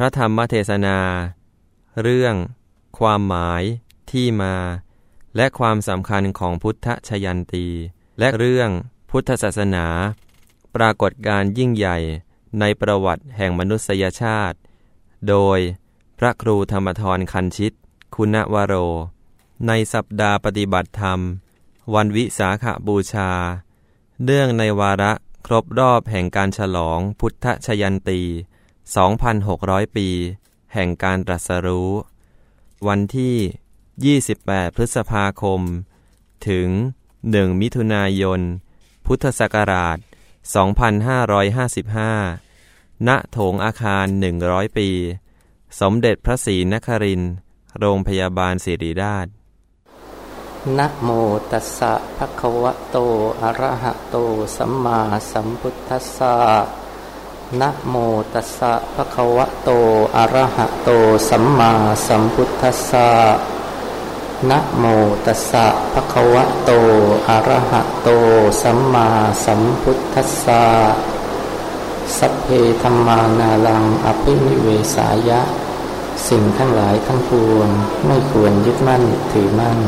ระธรรมเทศนา เรื่อง ความหมาย ที่มา และความสำคัญของพุทธชยันตี และเรื่องพุทธศาสนา ปรากฏการยิ่งใหญ่ในประวัติแห่งมนุษยชาติ โดยพระครูธรรมทรคันชิต คุณวโร ในสัปดาห์ปฏิบัติธรรม วันวิสาขบูชา เนื่องในวาระครบรอบแห่งการฉลองพุทธชยันตี 2,600 ปี แห่งการตรัสรู้ วันที่ 28 พฤษภาคม ถึง 1 มิถุนายน พุทธศักราช 2555 ณ โถงอาคาร 100 ปี สมเด็จพระศรีนครินทร์โรงพยาบาลศิริราชนะโมตัสสะภะคะวะโต อะระหะโต สัมมาสัมพุทธัสสะ นะโมตัสสะภะคะวะโต อะระหะโต สัมมาสัมพุทธัสสะนะโมตัสสะภะคะวะโต อะระหะโต สัมมาสัมพุทธัสสะสัพเพธรรมานาลัง อภินิเวสายะ สิ่งทั้งหลายทั้งปวง ไม่ควรยึดมั่นถือมั่น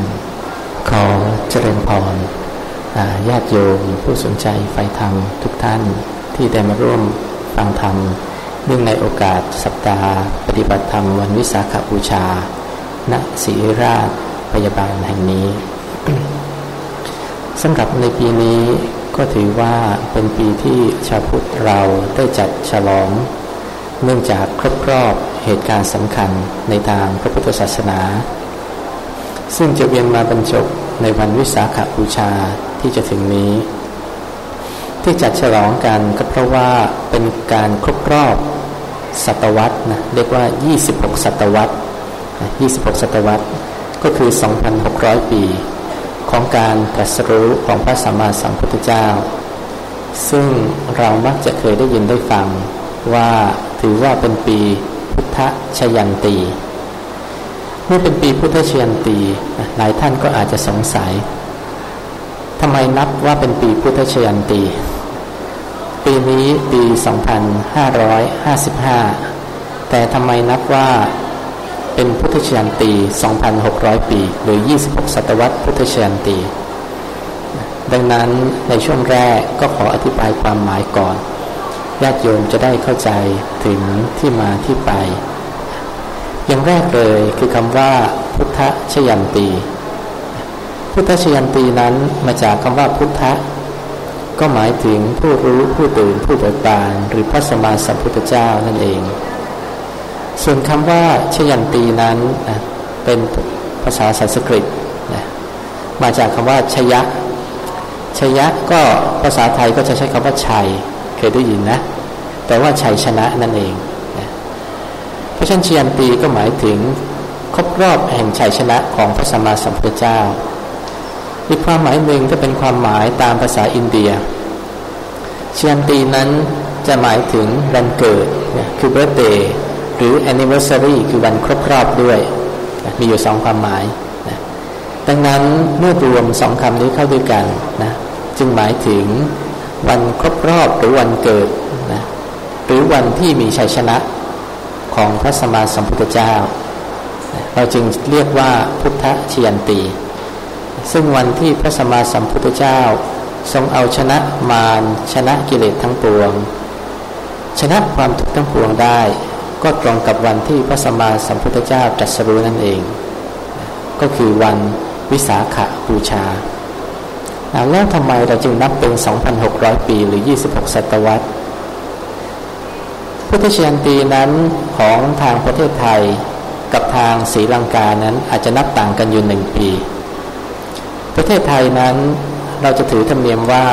ขอเจริญพรญาติโยมผู้สนใจไฟธรรมทุกท่านที่ได้มาร่วม ฟังธรรม เนื่องในโอกาสสัปดาห์ ปฏิบัติธรรมวันวิสาขบูชา ณศรีราชพยาบาลแห่งนี้สำหรับในปีนี้ก็ถือว่าเป็นปีที่ชาวพุทธเราได้จัดฉลอง เนื่องจากครบรอบเหตุการณ์สำคัญในทางพระพุทธศาสนา ซึ่งจะเวียนมาบรรจบในวันวิสาขบูชาที่จะถึงนี้ ที่จัดฉลองกันก็เพราะว่าเป็นการครบรอบศตวรรษนะเรียกว่า 26 ศตวรรษ 26 ศตวรรษ ก็คือ 2,600 ปี ของการตรัสรู้ของพระสัมมาสัมพุทธเจ้า ซึ่งเรามักจะเคยได้ยินได้ฟังว่าถือว่าเป็นปีพุทธชยันตีเมื่อเป็นปีพุทธชยันตีหลายท่านก็อาจจะสงสัยทำไมนับว่าเป็นปีพุทธชยันตี ปีนี้ปี 2555 แต่ทำไมนับว่าเป็นพุทธชยันตี 2,600 ปี หรือ 26 ศตวรรษพุทธชยันตี ดังนั้นในช่วงแรกก็ขออธิบายความหมายก่อน ญาติโยมจะได้เข้าใจถึงที่มาที่ไป อย่างแรกเลยคือคำว่าพุทธชยันตี พุทธชยันตีนั้นมาจากคำว่าพุทธ ก็หมายถึงผู้รู้ผู้ตื่นผู้เบิกบาน หรือพระสมมาสัมพุทธเจ้านั่นเอง ส่วนคำว่าชยันตีนั้นนะเป็นภาษาสันสกฤตนะมาจากคำว่าชยะ ชยะก็ภาษาไทยก็จะใช้คำว่าชัย เคยได้ยินนะ แต่ว่าชัยชนะนั่นเองนะเพราะฉะนั้นชยันตีก็หมายถึงครบรอบแห่งชัยชนะของพระสมมาสัมพุทธเจ้า อีกความหมายหนึ่งก็เป็นความหมายตามภาษาอินเดียเชียนตีนั้นจะหมายถึงวันเกิดคือ birthday หรือ anniversary คือวันครบรอบด้วย มีอยู่สองความหมายนะดังนั้นเมื่อรวมสองคำนี้เข้าด้วยกันนะจึงหมายถึงวันครบรอบหรือวันเกิดนะหรือวันที่มีชัยชนะของพระสมมาสัมพุทธเจ้า เราจึงเรียกว่าพุทธเชียนตี ซึ่งวันที่พระสมมาสัมพุทธเจ้า ทรงเอาชนะมารชนะกิเลสทั้งปวง ชนะความทุกข์ทั้งปวงได้ ก็ตรงกับวันที่พระสมมาสัมพุทธเจ้าตรัสรู้นั่นเอง ก็คือวันวิสาขบูชาแล้วทำไมเราจึงนับเป็น 2,600 ปีหรือ 26 ศตวรรษ พุทธเชียนตีนั้นของทางประเทศไทยกับทางศรีลังกานั้นอาจจะนับต่างกันอยู่หนึ่งปี ประเทศไทยนั้นเราจะถือธรรมเนียมว่า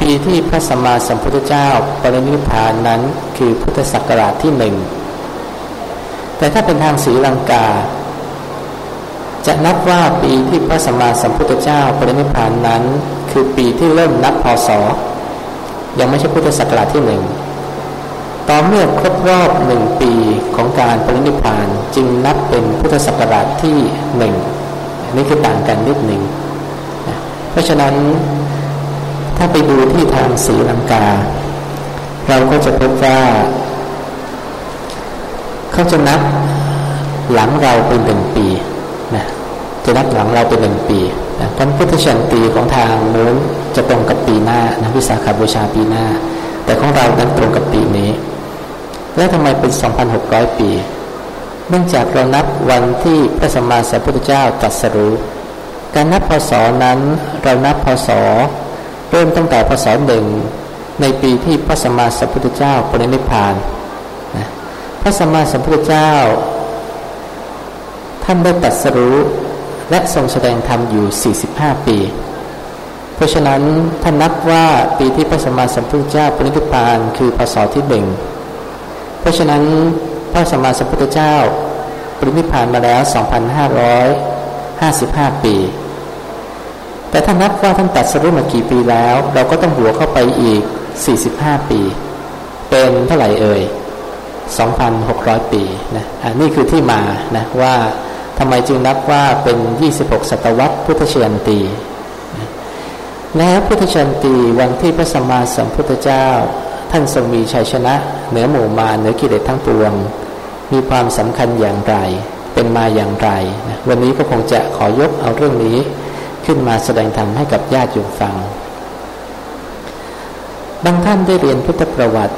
ปีที่พระสัมมาสัมพุทธเจ้าปรินิพพานนั้นคือพุทธศักราชที่หนึ่งแต่ถ้าเป็นทางศรีลังกา จะนับว่าปีที่พระสัมมาสัมพุทธเจ้าปรินิพพานนั้น คือปีที่เริ่มนับพศยังไม่ใช่พุทธศักราชที่หนึ่งต่อเมื่อครบรอบหนึ่งปีของการปรินิพพานจึงนับเป็นพุทธศักราชที่หนึ่ง นี่คือต่างกันนิดหนึ่งเพราะฉะนั้นถ้าไปดูที่ทางศรีลังกา เราก็จะพบว่า เขาจะนับหลังเราเป็นหนึ่งปีนะจะนับหลังเราเป็นหนึ่งปีนะพระพุทธชันตีของทางโน้นจะตรงกับปีหน้านะวิสาขบูชาปีหน้า แต่ของเรานั้นตรงกับปีนี้ แล้วทำไมเป็น 2,600 ปี เนื่องจากเรานับวันที่พระสัมมาสัมพุทธเจ้าตรัสรู้ การนับพศนั้นเรานับพศเริ่มตั้งแต่พศหนึ่งในปีที่พระสัมมาสัมพุทธเจ้าปรินิพพานนะพระสัมมาสัมพุทธเจ้า ท่านได้ตรัสรู้และทรงแสดงธรรมอยู่ 45 ปี เพราะฉะนั้นท่านนับว่าปีที่พระสัมมาสัมพุทธเจ้าปรินิพพานคือพศที่หนึ่งเพราะฉะนั้น พระสัมมาสัมพุทธเจ้า ปรินิพพานมาแล้ว 2,555 ปี แต่ถ้านับว่าท่านตัดสรุปมากี่ปีแล้ว เราก็ต้องหัวเข้าไปอีก 45 ปี เป็นเท่าไหร่เอ่ย 2,600 ปีนะอันนี้คือที่มานะว่าทำไมจึงนับว่าเป็น 26 ศตวรรษพุทธเชียนตีแล้วพุทธเชียนตีวันที่พระสัมมาสัมพุทธเจ้า ท่านทรงมีชัยชนะ เหนือหมู่มาเหนือกิเลสทั้งปวง มีความสำคัญอย่างไร เป็นมาอย่างไรนะวันนี้ก็คงจะขอยกเอาเรื่องนี้ขึ้นมาแสดงธรรมให้กับญาติโยมฟัง บางท่านได้เรียนพุทธประวัติ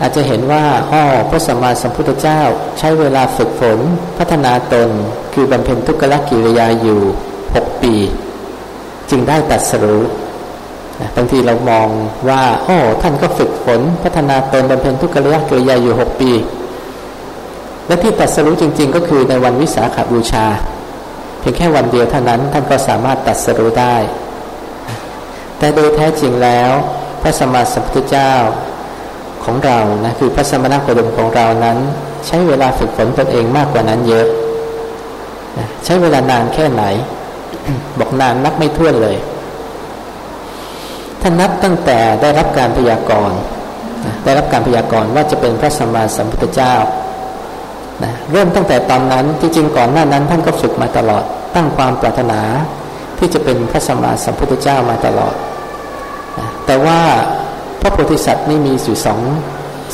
อาจจะเห็นว่าอ้อพระสัมมาสัมพุทธเจ้าใช้เวลาฝึกฝน พัฒนาตน คือบำเพ็ญทุกขละกิริยาอยู่หกปี จึงได้ตัดสรู้ บางทีเรามองว่า โอ้ท่านก็ฝึกฝน พัฒนาตนบำเพ็ญทุกขละกิริยาอยู่หกปี และที่ตัดสรู้จริง ๆ ก็คือในวันวิสาขบูชา เพียงแค่วันเดียวเท่านั้นท่านก็สามารถตัดสรู้ได้ แต่โดยแท้จริงแล้ว พระสมมาสัมพุทธเจ้าของเรานะคือพระสมณโคดมของเรานั้น ใช้เวลาฝึกฝนตนเองมากกว่านั้นเยอะ ใช้เวลานานแค่ไหน บอกนานนับไม่ถ้วนเลย ท่านนับตั้งแต่ได้รับการพยากรณ์ได้รับการพยากรณ์ว่าจะเป็นพระสัมมาสัมพุทธเจ้านะเริ่มตั้งแต่ตอนนั้นที่จริงก่อนหน้านั้นท่านก็ฝึกมาตลอด ตั้งความปรารถนาที่จะเป็นพระสัมมาสัมพุทธเจ้ามาตลอดนะแต่ว่าพระโพธิสัตว์นี่มีอยู่สอง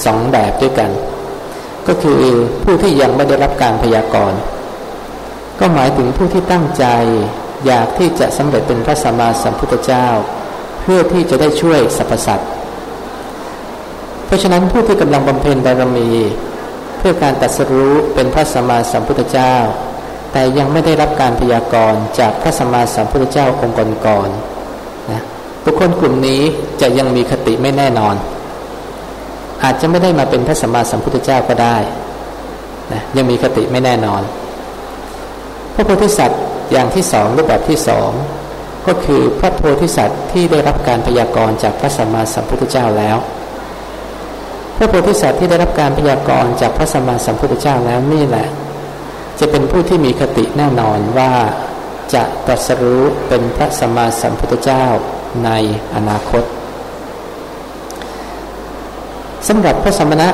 สองแบบด้วยกัน ก็คือผู้ที่ยังไม่ได้รับการพยากรณ์ก็หมายถึงผู้ที่ตั้งใจ อยากที่จะสำเร็จเป็นพระสัมมาสัมพุทธเจ้า พื่อที่จะได้ช่วยสรรพสัตว์เพราะฉะนั้นผู้ที่กำลังบำเพ็ญบารมี เพื่อการตัดสรู้เป็นพระสัมมาสัมพุทธเจ้า แต่ยังไม่ได้รับการพยากรณ์จากพระสัมมาสัมพุทธเจ้าองค์ก่อนๆนะบุคคลกลุ่มนี้จะยังมีคติไม่แน่นอน อาจจะไม่ได้มาเป็นพระสัมมาสัมพุทธเจ้าก็ได้นะยังมีคติไม่แน่นอน พระโพธิสัตว์อย่างที่สองรูปแบบที่สอง ก็คือพระโพธิสัตว์ที่ได้รับการพยากรณ์จากพระสัมมาสัมพุทธเจ้าแล้ว พระโพธิสัตว์ที่ได้รับการพยากรณ์จากพระสัมมาสัมพุทธเจ้าแล้วนี่แหละ จะเป็นผู้ที่มีคติแน่นอนว่าจะตรัสรู้เป็นพระสัมมาสัมพุทธเจ้าในอนาคตสำหรับพระสมณะ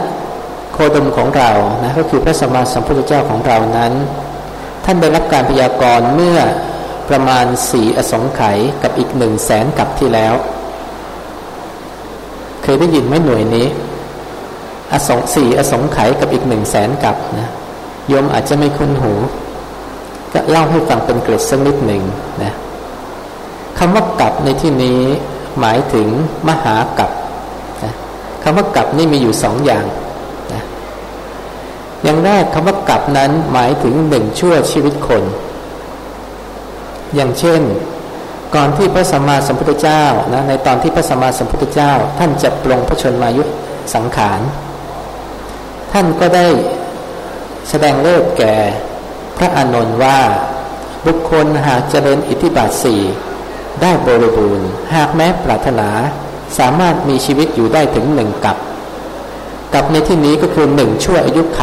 โคดมของเรานะก็คือพระสัมมาสัมพุทธเจ้าของเรานั้น ท่านได้รับการพยากรณ์เมื่อ ประมาณสี่อสงไขยกับอีกหนึ่งแสนกับที่แล้ว เคยได้ยินไหมหน่วยนี้ อสงสี่อสงไขยกับอีกหนึ่งแสนกับนะโยมอาจจะไม่คุ้นหู ก็เล่าให้ฟังเป็นเกร็ดสักนิดหนึ่งนะคำว่ากับในที่นี้หมายถึงมหากับนะคำว่ากับนี่มีอยู่สองอย่างอย่างแรกคำว่ากับนั้นหมายถึงหนึ่งชั่วชีวิตคน อย่างเช่น ก่อนที่พระสัมมาสัมพุทธเจ้านะในตอนที่พระสัมมาสัมพุทธเจ้า ท่านจะปรงพระชนมายุสังขาร ท่านก็ได้แสดงเลิกแก่พระอานนท์ว่าบุคคลหากเจริญอิทธิบาทสี่ได้บริบูรณ์ หากแม้ปรารถนาสามารถมีชีวิตอยู่ได้ถึงหนึ่งกับกับในที่นี้ก็คือหนึ่งชั่วอายุไข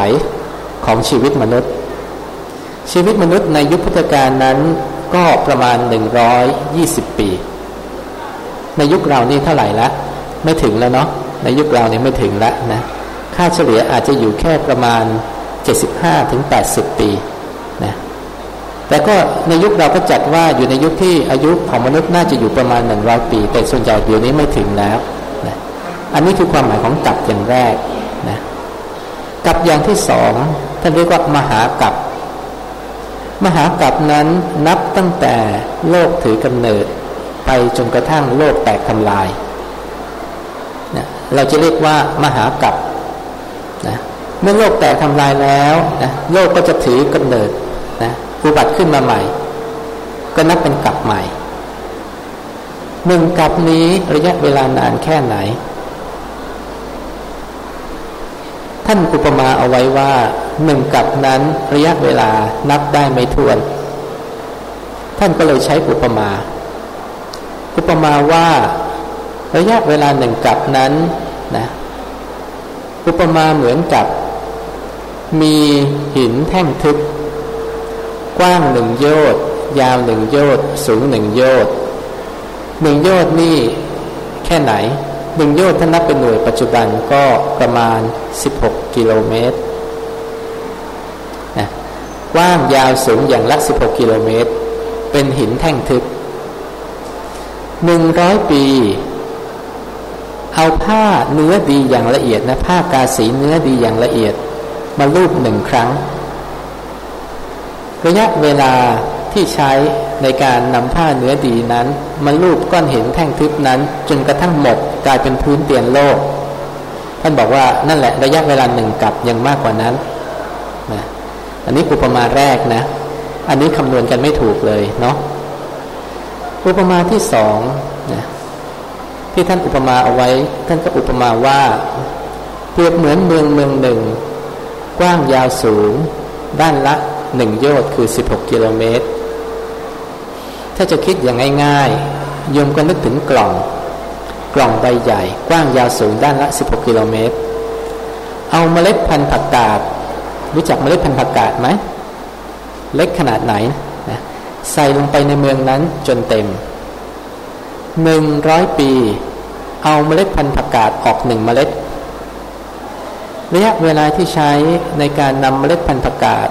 ของชีวิตมนุษย์ ชีวิตมนุษย์ในยุคพุทธกาลนั้น ก็ประมาณหนึ่งร้อยยี่สิบปี ในยุคเรานี่เท่าไหร่ละ ไม่ถึงแล้วเนาะในยุคเราเนี่ยไม่ถึงแล้วนะค่าเฉลี่ยอาจจะอยู่แค่ประมาณเจ็ดสิบห้าถึงแปดสิบปีนะแต่ก็ในยุคเราก็จัดว่าอยู่ในยุคที่อายุของมนุษย์น่าจะอยู่ประมาณหนึ่งร้อยปี แต่ส่วนใหญ่เดี๋ยวนี้ไม่ถึงแล้วนะอันนี้คือความหมายของตับอย่างแรกนะกับอย่างที่สองท่านเรียกว่ามหากับ มหากับนั้นนับตั้งแต่โลกถือกำเนิด ไปจนกระทั่งโลกแตกทำลายนะเราจะเรียกว่ามหากับนะเมื่อโลกแตกทำลายแล้วนะโลกก็จะถือกำเนิดนะอุบัติขึ้นมาใหม่ ก็นับเป็นกับใหม่หนึ่งกับนี้ระยะเวลานานแค่ไหน ท่านอุปมาเอาไว้ว่าหนึ่งกับนั้นระยะเวลานับได้ไม่ถ้วน ท่านก็เลยใช้อุปมา อุปมาว่าระยะเวลาหนึ่งกับนั้นนะอุปมาเหมือนกับ มีหินแท่งทึบ กว้างหนึ่งโยชน์ยาวหนึ่งโยชน์สูงหนึ่งโยชน์หนึ่งโยชน์นี่แค่ไหน หนึ่งโยชน์ถ้านับเป็นหน่วยปัจจุบันก็ประมาณ 16 กิโลเมตรนะกว้างยาวสูงอย่างละ 16 กิโลเมตร เป็นหินแท่งทึบหนึ่งร้อยปี เอาผ้าเนื้อดีอย่างละเอียดนะผ้ากาสีเนื้อดีอย่างละเอียด มาลูบหนึ่งครั้ง ระยะเวลา ที่ใช้ในการนำผ้าเนื้อดีนั้นมาลูบก้อนหินแท่งทึบนั้น จนกระทั่งหมดกลายเป็นพื้นเตียนโลก ท่านบอกว่านั่นแหละระยะเวลาหนึ่งกับยังมากกว่านั้นนะอันนี้อุปมาแรกนะ อันนี้คำนวณกันไม่ถูกเลยเนาะอุปมาที่สองนะที่ท่านอุปมาเอาไว้ ท่านก็อุปมาว่าเปรียบเหมือนเมืองเมืองหนึ่ง กว้างยาวสูง ด้านละหนึ่งโยชน์คือ 16 กิโลเมตร ถ้าจะคิดอย่างง่ายๆโยมก็นึกถึงกล่อง กล่องใบใหญ่ กว้างยาวสูงด้านละ 16 กิโลเมตร เอาเมล็ดพันธุ์ผักกาดรู้จักเมล็ดพันธุ์ผักกาดไหม เล็กขนาดไหนนะใส่ลงไปในเมืองนั้นจนเต็มหนึ่งร้อยปี เอาเมล็ดพันธุ์ผักกาดออกหนึ่งเมล็ดระยะเวลาที่ใช้ในการนำเมล็ดพันธุ์ผักกาด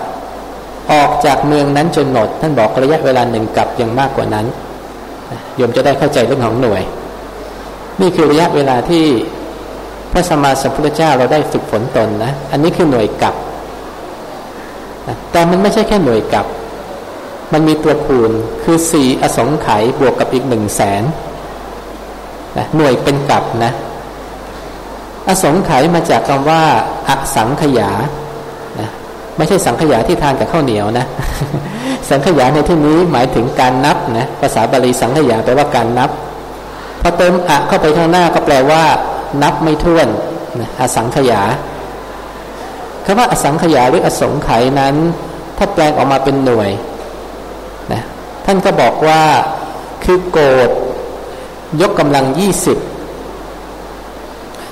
ออกจากเมืองนั้นจนหมด ท่านบอกระยะเวลาหนึ่งกับยังมากกว่านั้นโยมจะได้เข้าใจเรื่องของหน่วย นี่คือระยะเวลาที่พระสมมาสัมพุทธเจ้าเราได้ฝึกฝนตนนะ อันนี้คือหน่วยกับแต่มันไม่ใช่แค่หน่วยกับ มันมีตัวคูณคือสี่อสงไขยบวกกับอีกหนึ่งแสนนะหน่วยเป็นกับนะ อสงไขยมาจากคำว่าอสังขยา ไม่ใช่สังขยาที่ทานกับข้าวเหนียวนะ สังขยาในที่นี้หมายถึงการนับนะภาษาบาลีสังขยาแปลว่าการนับพอเติมอะเข้าไปข้างหน้าก็แปลว่า นับไม่ถ้วนนะอสังขยาคำว่าอสังขยาหรืออสงไขยนั้น ถ้าแปลงออกมาเป็นหน่วยนะท่านก็บอกว่าคือโกดยกกำลังยี่สิบ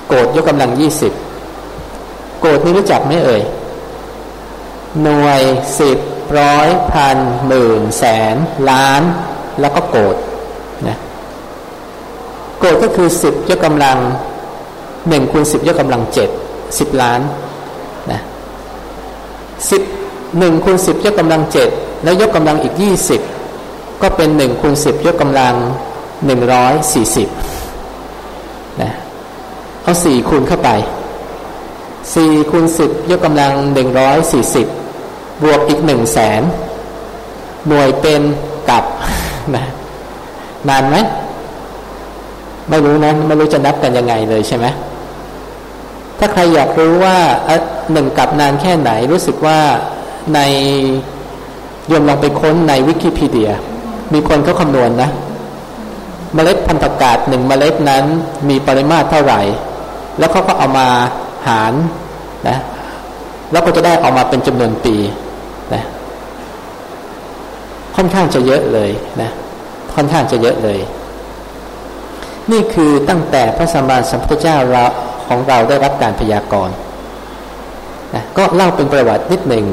โกดยกกำลังยี่สิบโกดนี่รู้จักไหมเอ่ย หน่วยสิบร้อยพันหมื่นแสนล้าน แล้วก็โกดนะโกดก็คือสิบยกกำลังหนึ่งคูณสิบยกกำลังเจ็ดสิบล้านนะสิบหนึ่งคูณสิบยกกำลังเจ็ดแล้วยกกำลังอีกยี่สิบก็เป็นหนึ่งคูณสิบยกกำลังหนึ่งร้อยสี่สิบนะเอาสี่คูณเข้าไปสี่คูณสิบยกกำลังหนึ่งร้อยสี่สิบ บวกอีกหนึ่งแสนหน่วยเป็นกับนะนานไหมไม่รู้นะไม่รู้จะนับกันยังไงเลยใช่ไหมถ้าใครอยากรู้ว่าหนึ่งกับนานแค่ไหน รู้สึกว่าในยมลองไปค้นในวิกิพีเดีย มีคนเขาคำนวณนนะ เมล็ดพันธุ์ผักกาดหนึ่งเมล็ดนั้นมีปริมาตรเท่าไหร่ แล้วเขาก็เอามาหารนะ แล้วก็จะได้ออกมาเป็นจำนวนปี นะค่อนข้างจะเยอะเลยนะค่อนข้างจะเยอะเลย นี่คือตั้งแต่พระสัมมาสัมพุทธเจ้าเราของเราได้รับการพยากรณ์นะก็เล่าเป็นประวัตินิดหนึ่ง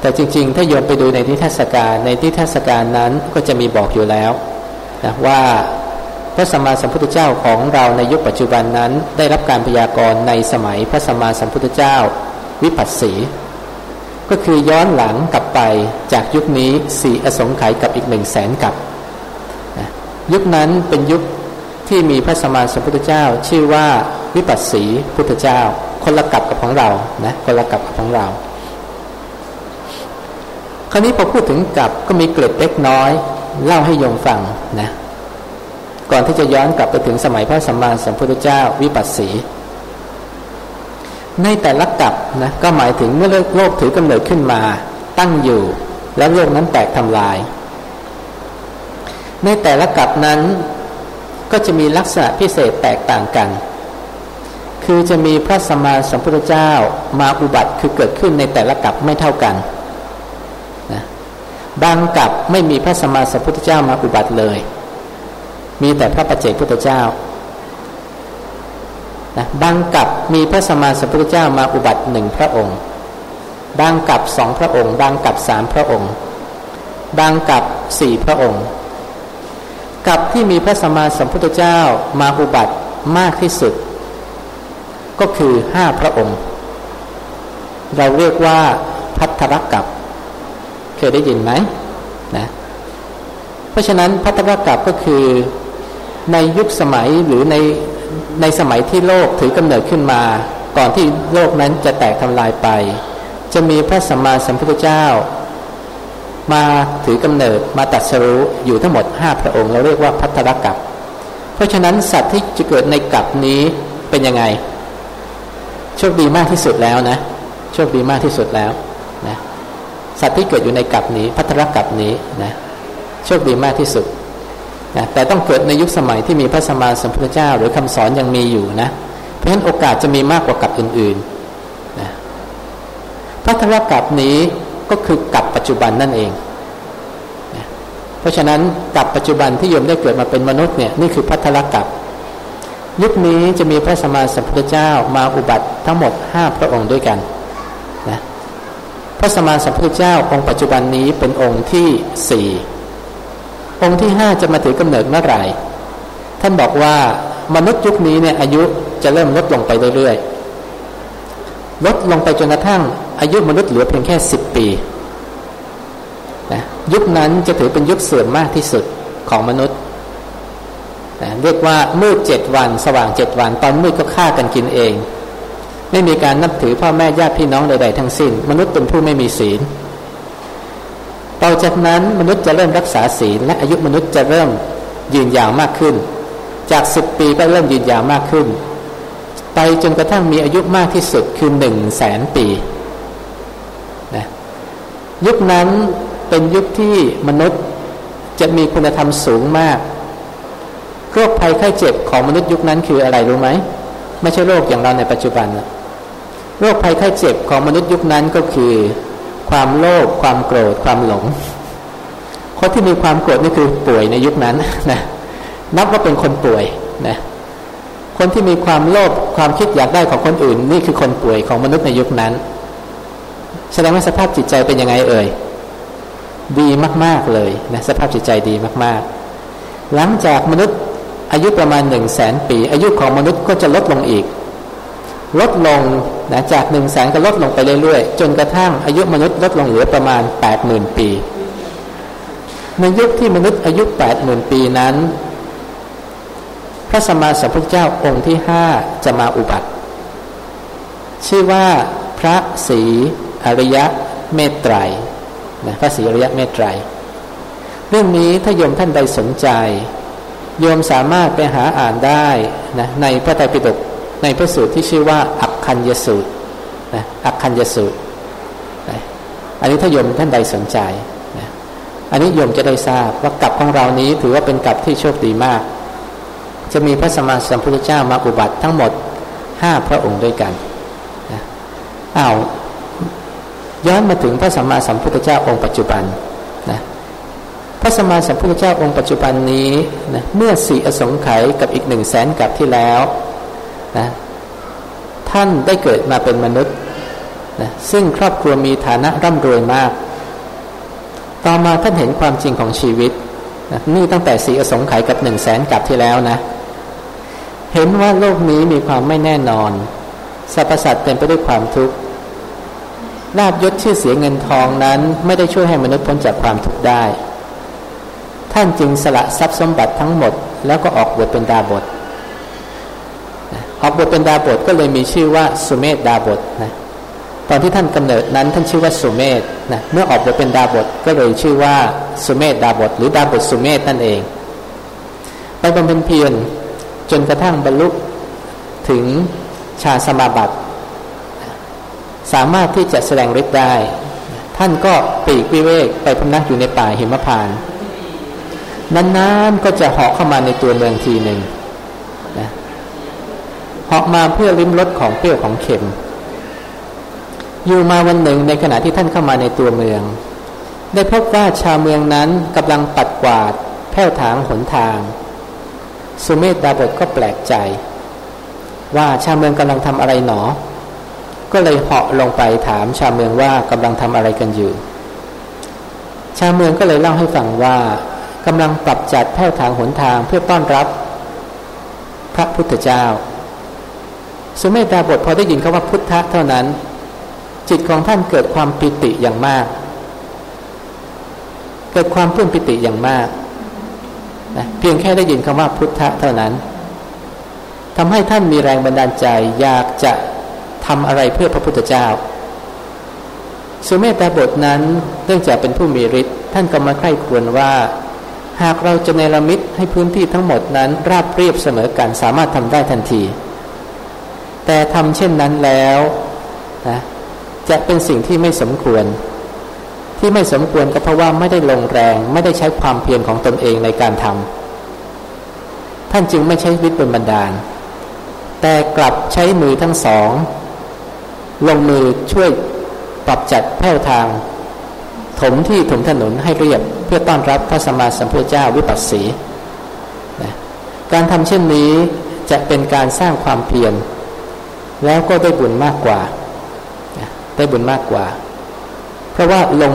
แต่จริง ๆ ถ้าโยมไปดูในที่เทศการในที่เทศการนั้นก็จะมีบอกอยู่แล้วนะว่าพระสัมมาสัมพุทธเจ้าของเราในยุคปัจจุบันนั้น ได้รับการพยากรณ์ในสมัยพระสัมมาสัมพุทธเจ้า วิปัสสี ก็คือย้อนหลังกลับไปจากยุคนี้สี่อสงไขยกับอีกหนึ่งแสนกับนะยุคนั้นเป็นยุคที่มีพระสมมาสัมพุทธเจ้า ชื่อว่าวิปัสสีพุทธเจ้า คนละกับกับของเรานะคนละกับกับของเรา คราวนี้พอพูดถึงกับก็มีเกล็ดเล็กน้อย เล่าให้โยมฟังนะก่อนที่จะย้อนกลับไปถึงสมัยพระสัมมาสัมพุทธเจ้า วิปัสสี ในแต่ละกับนะก็หมายถึงเมื่อโลกถือกำเนิดขึ้นมา ตั้งอยู่ แล้วโลกนั้นแตกทำลาย ในแต่ละกับนั้นก็จะมีลักษณะพิเศษแตกต่างกัน คือจะมีพระสมมาสัมพุทธเจ้ามาอุบัติคือเกิดขึ้นในแต่ละกับไม่เท่ากันนะบางกับไม่มีพระสมมาสัมพุทธเจ้ามาอุบัติเลย มีแต่พระปัจเจกพุทธเจ้า นะบางกับมีพระสมมาสัมพุทธเจ้ามาอุบัติหนึ่งพระองค์บางกับสองพระองค์บางกับสามพระองค์บางกับสี่พระองค์กับที่มีพระสมมาสัมพุทธเจ้ามาอุบัติมากที่สุด ก็คือห้าพระองค์ เราเรียกว่าพัทธรกับ เคยได้ยินไหมนะเพราะฉะนั้นพัทธรกับก็คือในยุคสมัยหรือใน ในสมัยที่โลกถือกำเนิดขึ้นมา ก่อนที่โลกนั้นจะแตกทำลายไป จะมีพระสัมมาสัมพุทธเจ้า มาถือกำเนิดมาตัดสรู้อยู่ทั้งหมดห้าพระองค์เราเรียกว่าพัทธรกับเพราะฉะนั้นสัตว์ที่จะเกิดในกับนี้เป็นยังไง โชคดีมากที่สุดแล้วนะ โชคดีมากที่สุดแล้วนะสัตว์ที่เกิดอยู่ในกับนี้ พัทธรกับนี้นะโชคดีมากที่สุด นะแต่ต้องเกิดในยุคสมัยที่มีพระสมมาสัมพุทธเจ้า หรือคำสอนยังมีอยู่นะเพราะฉะนั้นโอกาสจะมีมากกว่ากับอื่นๆนะพัทธรกับนี้ก็คือกับปัจจุบันนั่นเองเพราะฉะนั้นกับปัจจุบันที่โยมได้เกิดมาเป็นมนุษย์เนี่ยนี่คือพัทธลกับยุคนี้จะมีพระสมมาสัมพุทธเจ้ามาอุบัติทั้งหมดห้าพระองค์ด้วยกันนะพระสมมาสัมพุทธเจ้าองค์ปัจจุบันนี้เป็นองค์ที่สี่ องค์ที่ห้าจะมาถือกำเนิดเมื่อไหร่ ท่านบอกว่ามนุษย์ยุคนี้เนี่ยอายุจะเริ่มลดลงไปเรื่อยๆ ลดลงไปจนกระทั่ง อายุมนุษย์เหลือเพียงแค่สิบปีนะยุคนั้นจะถือเป็นยุคเสื่อมมากที่สุดของมนุษย์นะเรียกว่ามืดเจ็ดวัน สว่างเจ็ดวัน ตอนมืดก็ฆ่ากันกินเอง ไม่มีการนับถือพ่อแม่ญาติพี่น้องใดๆทั้งสิ้น มนุษย์เป็นผู้ไม่มีศีล ต่อจากนั้นมนุษย์จะเริ่มรักษาศีลและอายุมนุษย์จะเริ่มยืนยาวมากขึ้น จากสิบปีก็เริ่มยืนยาวมากขึ้น ไปจนกระทั่งมีอายุมากที่สุดคือหนึ่งแสนปีนะยุคนั้นเป็นยุคที่มนุษย์จะมีคุณธรรมสูงมากโรคภัยไข้เจ็บของมนุษย์ยุคนั้นคืออะไรรู้ไหมไม่ใช่โรคอย่างเราในปัจจุบันโรคภัยไข้เจ็บของมนุษย์ยุคนั้นก็คือ ความโลภความโกรธความหลง คนที่มีความโกรธนี่คือป่วยในยุคนั้นนะนับว่าเป็นคนป่วยนะคนที่มีความโลภความคิดอยากได้ของคนอื่น นี่คือคนป่วยของมนุษย์ในยุคนั้น แสดงว่าสภาพจิตใจเป็นยังไงเอ่ยดีมาก ๆเลยนะสภาพจิตใจดีมาก ๆ หลังจากมนุษย์อายุประมาณหนึ่งแสนปี อายุของมนุษย์ก็จะลดลงอีก ลดลงนะจากหนึ่งแสนก็ลดลงไปเรื่อยๆ จนกระทั่งอายุมนุษย์ลดลงเหลือประมาณแปดหมื่นปี ในยุคที่มนุษย์อายุแปดหมื่นปีนั้น พระสมมาสัมพุทธเจ้าองค์ที่ห้าจะมาอุบัติ ชื่อว่าพระศรีอริยะเมตไตรนะพระศรีอริยะเมตไตร เรื่องนี้ถ้าโยมท่านใดสนใจ โยมสามารถไปหาอ่านได้นะในพระไตรปิฎก ในพระสูตรที่ชื่อว่า อักคัญยสูตรนะอักคัญยสูตรนะอันนี้ถ้าโยมท่านใดสนใจนะอันนี้โยมจะได้ทราบว่ากับของเรานี้ถือว่าเป็นกับที่โชคดีมาก จะมีพระสมมาสัมพุทธเจ้ามาอุบัติทั้งหมดห้าพระองค์ด้วยกันนะอ้าวย้อนมาถึงพระสัมมาสัมพุทธเจ้าองค์ปัจจุบันนะพระสัมมาสัมพุทธเจ้าองค์ปัจจุบันนี้นะเมื่อสี่อสงไขยกับอีกหนึ่งแสนกับที่แล้ว นะท่านได้เกิดมาเป็นมนุษย์นะซึ่งครอบครัวมีฐานะร่ำรวยมาก ต่อมาท่านเห็นความจริงของชีวิตนะนี่ตั้งแต่สีอสงไขยกับหนึ่งแสนกับที่แล้วนะ เห็นว่าโลกนี้มีความไม่แน่นอนสรรพสัตว์เต็มไปด้วยความทุกข์ลาบยศชื่อเสียเงินทองนั้นไม่ได้ช่วยให้มนุษย์พ้นจากความทุกข์ได้ ท่านจึงสละทรัพย์สมบัติทั้งหมด แล้วก็ออกบวชเป็นดาบท ออกบทเป็นดาบทก็เลยมีชื่อว่าสุเมธดาบทนะตอนที่ท่านกำเนิดนั้นท่านชื่อว่าสุเมธนะเมื่อออกบทเป็นดาบทก็เลยชื่อว่าสุเมธดาบท หรือดาบทสุเมธนั่นเองไปบำเพ็ญเพียรจนกระทั่งบรรลุถึงชาสมาบัติ สามารถที่จะแสดงฤทธิ์ได้ ท่านก็ปีกวิเวกไปพำนักอยู่ในป่าหิมพานนานๆก็จะเหาะเข้ามาในตัวเมืองทีหนึ่ง เหาะมาเพื่อลิ้มรสของเปรี้ยวของเค็ม อยู่มาวันหนึ่งในขณะที่ท่านเข้ามาในตัวเมือง ได้พบว่าชาวเมืองนั้นกำลังปัดกวาดแผ้วถางหนทาง สุเมธดาบทก็แปลกใจ ว่าชาวเมืองกำลังทำอะไรหนอ ก็เลยเหาะลงไปถามชาวเมืองว่ากำลังทำอะไรกันอยู่ ชาวเมืองก็เลยเล่าให้ฟังว่ากำลังปรับจัดแผ้วถางหนทางเพื่อต้อนรับ พระพุทธเจ้า สุเมธดาบทพอได้ยินคาว่าพุทธะเท่านั้น จิตของท่านเกิดความปิติอย่างมาก เกิดความเพื่อนปิติอย่างมากนะเพียงแค่ได้ยินคำว่าพุทธะเท่านั้นทำให้ท่านมีแรงบันดาลใจ อยากจะทำอะไรเพื่อพระพุทธเจ้า สุเมธดาบทนั้นเนื่องจากเป็นผู้มีฤทธิ์ท่านก็มาใคร่ควรว่า หากเราจะเนรมิตให้พื้นที่ทั้งหมดนั้นราบเรียบเสมอกันสามารถทำได้ทันที แต่ทำเช่นนั้นแล้วนะจะเป็นสิ่งที่ไม่สมควร ที่ไม่สมควรก็เพราะว่าไม่ได้ลงแรง ไม่ได้ใช้ความเพียรของตนเองในการทำท่านจึงไม่ใช้วิทย์เป็นบันดาล แต่กลับใช้มือทั้งสอง ลงมือช่วยปรับจัดแผ้วทาง ถมที่ถมถนนให้เรียบเพื่อต้อนรับพระสมมาสัมพุทธเจ้าวิปัสสีนะการทำเช่นนี้จะเป็นการสร้างความเพียร แล้วก็ได้บุญมากกว่า ได้บุญมากกว่า เพราะว่าลง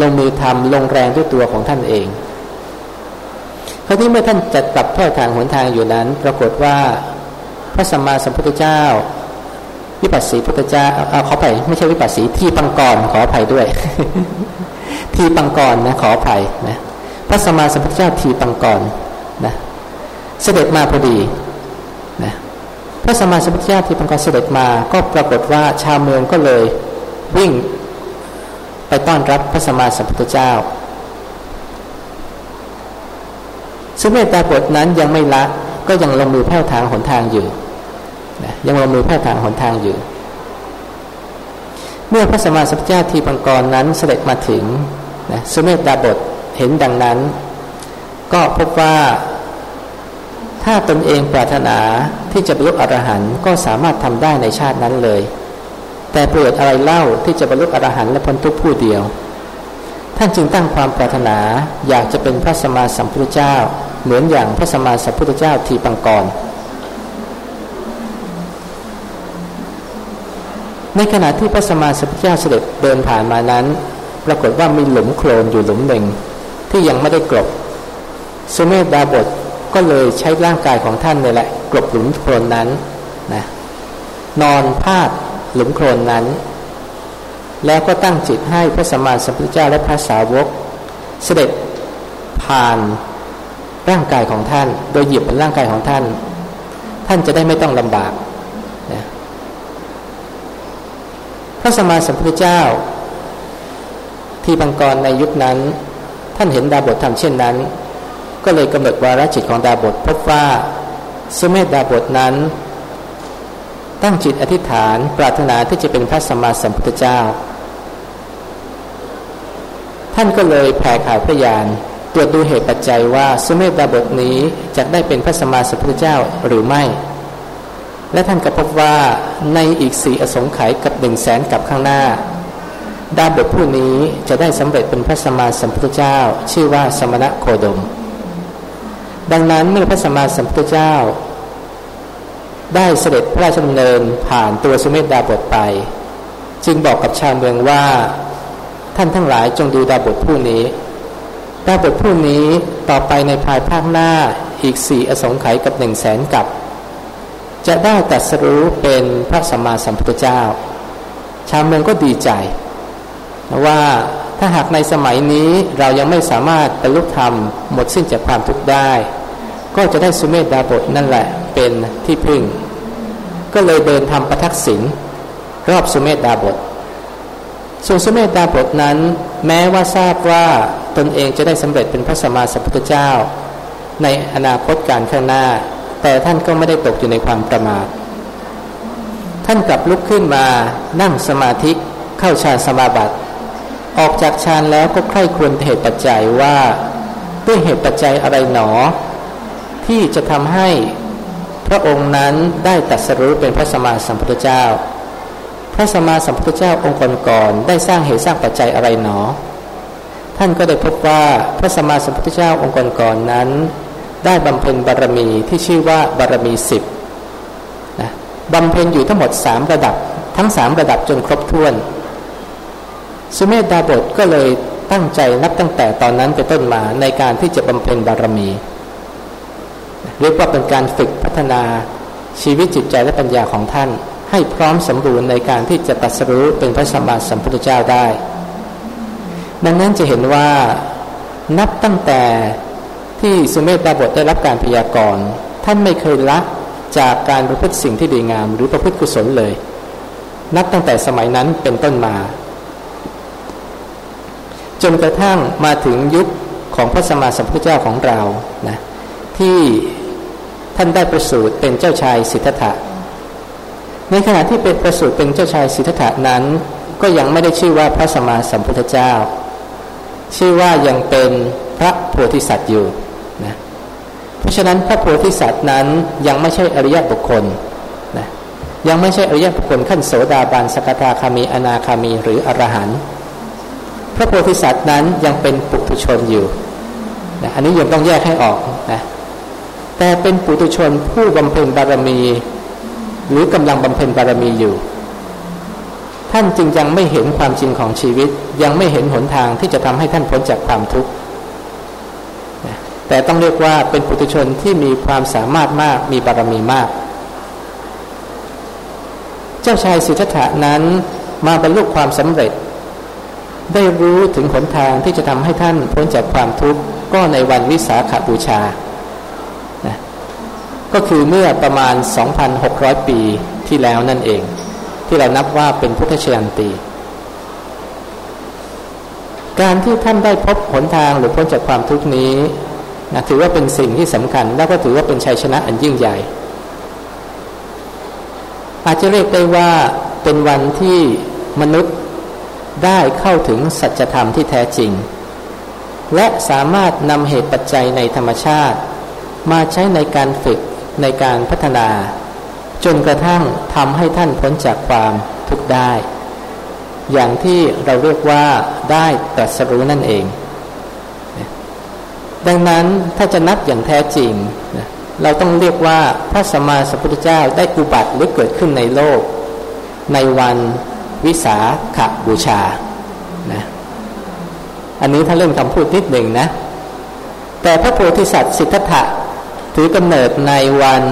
ลงมือทำลงแรงด้วยตัวของท่านเองคราวนี้เมื่อท่านจัดปรับเพื่อทางหนทางอยู่นั้น ปรากฏว่าพระสัมมาสัมพุทธเจ้า วิปัสสีพุทธเจ้าเอาขออภัยไม่ใช่วิปัสสีที่ปังกรขออภัยด้วย ทีปังกรนะขออภัยนะพระสัมมาสัมพุทธเจ้าทีปังกรนะเสด็จมาพอดี พระสมมาสัมพุทธเจ้าที่ปังกรเสด็จมา ก็ปรากฏว่าชาวเมืองก็เลยวิ่งไปต้อนรับพระสมมาสัมพุทธเจ้าสุเมตตาบทนั้นยังไม่ละก็ยังลงมือแผ้วทางหนทางอยู่นะยังลงมือแพร่ทางหนทางอยู่ เมื่อพระสมมาสัมพุทธเจ้าทีปังกรนั้นเสด็จมาถึงนะสุเมธดาบทเห็นดังนั้น ก็พบว่า ถ้าตนเองปรารถนาที่จะบรรลุอรหันต์ก็สามารถทำได้ในชาตินั้นเลย แต่ปรียดอะไรเล่าที่จะบรรลุอรหันต์และพ้นทุกข์ผู้เดียว ท่านจึงตั้งความปรารถนาอยากจะเป็นพระสมมาสัมพุทธเจ้า เหมือนอย่างพระสมมาสัมพุทธเจ้าทีปังกรในขณะที่พระสมมาสัมพุทธเจ้าเสด็จเดินผ่านมานั้น ปรากฏว่ามีหลุมโคลนอยู่หลุมหนึ่ง ที่ยังไม่ได้กลบสุเมธดาบท ก็เลยใช้ร่างกายของท่านนี่แหละกลบหลุมโคลนนั้นนะนอนพาดหลุมโคลนนั้น แล้วก็ตั้งจิตให้พระสมมาสัมพุทธเจ้าและพระสาวก เสด็จผ่านร่างกายของท่าน โดยหยิบบนร่างกายของท่าน ท่านจะได้ไม่ต้องลำบากนะพระสมมาสัมพุทธเจ้า ที่บังกรในยุคนั้น ท่านเห็นดาบททำเช่นนั้น ก็เลยกำหนดวาระจิตของดาบทพบว่าสมเมธดาบทนั้น ตั้งจิตอธิษฐานปรารถนาที่จะเป็นพระสมมาสัมพุทธเจ้า ท่านก็เลยแผ่ข่าวพยานตรวจดูเหตุปัจจัยว่าสมเมธดาบทนี้จะได้เป็นพระสมมาสัมพุทธเจ้าหรือไม่ และท่านก็พบว่าในอีกสี่อสงไขยกับหนึ่งแสนกับข้างหน้าดาบทผู้นี้จะได้สำเร็จเป็นพระสมมาสัมพุทธเจ้า ชื่อว่าสมณะโคดม ดังนั้นเมื่อพระสัมมาสัมพุทธเจ้า ได้เสด็จพระราชดำเนินผ่านตัวสมเด็จดาบทไป จึงบอกกับชาวเมืองว่าท่านทั้งหลายจงดูดาบทผู้นี้ ดาบทผู้นี้ต่อไปในภายภาคหน้าอีกสี่อสงไขยกับหนึ่งแสนกับ จะได้ตัดสรู้เป็นพระสัมมาสัมพุทธเจ้า ชาวเมืองก็ดีใจว่า ถ้าหากในสมัยนี้เรายังไม่สามารถบรรลุธรรมหมดสิ้นจากความทุกข์ได้ ก็จะได้สุเมธดาบทนั่นแหละเป็นที่พึ่ง ก็เลยเดินทำประทักษิณรอบสุเมธดาบท ส่วนสุเมธดาบทนั้น แม้ว่าทราบว่าตนเองจะได้สำเร็จเป็นพระสัมมาสัมพุทธเจ้า ในอนาคตการข้างหน้า แต่ท่านก็ไม่ได้ตกอยู่ในความประมาทท่านกลับลุกขึ้นมานั่งสมาธิเข้าฌานสมาบัติ ออกจากฌานแล้วก็ใคร่ควรเหตุปัจจัยว่าด้วยเหตุปัจจัยอะไรหนอ ที่จะทำให้พระองค์นั้นได้ตัดสรู้เป็นพระสมมาสัมพุทธเจ้า พระสมมาสัมพุทธเจ้าองค์ก่อนๆได้สร้างเหตุสร้างปัจจัยอะไรหนอ ท่านก็ได้พบว่าพระสมมาสัมพุทธเจ้าองค์ก่อนๆนั้น ได้บำเพ็ญบารมีที่ชื่อว่าบารมีสิบนะบำเพ็ญอยู่ทั้งหมดสามระดับทั้งสามระดับจนครบถ้วน สุเมธดาบทก็เลยตั้งใจนับตั้งแต่ตอนนั้นเป็นต้นมาในการที่จะบำเพ็ญบารมีเรียกว่าเป็นการฝึกพัฒนาชีวิตจิตใจและปัญญาของท่าน ให้พร้อมสมบูรณ์ในการที่จะตัดสู้เป็นพระสัมมาสัมพุทธเจ้าได้ ดังนั้นจะเห็นว่านับตั้งแต่ที่สุเมธดาบทได้รับการพยากรณ์ท่านไม่เคยละจากการประพฤติสิ่งที่ดีงาม หรือประพฤติกุศลเลย นับตั้งแต่สมัยนั้นเป็นต้นมา จนกระทั่งมาถึงยุคของพระสมมาสัมพุทธเจ้าของเรานะที่ท่านได้ประสูติเป็นเจ้าชายสิทธัตถะ ในขณะที่เป็นประสูติเป็นเจ้าชายสิทธัตถะนั้น ก็ยังไม่ได้ชื่อว่าพระสมมาสัมพุทธเจ้า ชื่อว่ายังเป็นพระโพธิสัตว์อยู่นะเพราะฉะนั้นพระโพธิสัตว์นั้นยังไม่ใช่อริยบุคคลนะยังไม่ใช่อริยบุคคลขั้นโสดาบันสกทาคามีอนาคามีหรืออรหันต์ พระโพธิสัตว์นั้นยังเป็นปุถุชนอยู่นะอันนี้ยังต้องแยกให้ออกนะแต่เป็นปุถุชนผู้บำเพ็ญบารมี หรือกำลังบำเพ็ญบารมีอยู่ ท่านจึงยังไม่เห็นความจริงของชีวิต ยังไม่เห็นหนทางที่จะทำให้ท่านพ้นจากความทุกข์แต่ต้องเรียกว่าเป็นปุถุชนที่มีความสามารถมากมีบารมีมาก เจ้าชายสิทธัตถะนั้นมาบรรลุความสำเร็จ ได้รู้ถึงหนทางที่จะทำให้ท่านพ้นจากความทุกข์ก็ในวันวิสาขบูชาก็คือเมื่อประมาณ 2,600 ปีที่แล้วนั่นเอง ที่เรานับว่าเป็นพุทธชยันตี การที่ท่านได้พบหนทางหรือพ้นจากความทุกข์นี้นะถือว่าเป็นสิ่งที่สำคัญ และก็ถือว่าเป็นชัยชนะอันยิ่งใหญ่ อาจจะเรียกได้ว่าเป็นวันที่มนุษย์ ได้เข้าถึงสัจธรรมที่แท้จริง และสามารถนำเหตุปัจจัยในธรรมชาติ มาใช้ในการฝึกในการพัฒนา จนกระทั่งทำให้ท่านพ้นจากความทุกข์ได้ อย่างที่เราเรียกว่าได้ตรัสรู้นั่นเอง ดังนั้นถ้าจะนับอย่างแท้จริง เราต้องเรียกว่าพระสัมมาสัมพุทธเจ้าได้อุบัติหรือเกิดขึ้นในโลก ในวัน วิสาขบูชานะอันนี้ถ้าเริ่มคำพูดนิดหนึ่งนะ แต่พระโพธิสัตว์สิทธัตถะถือกำเนิดในวัน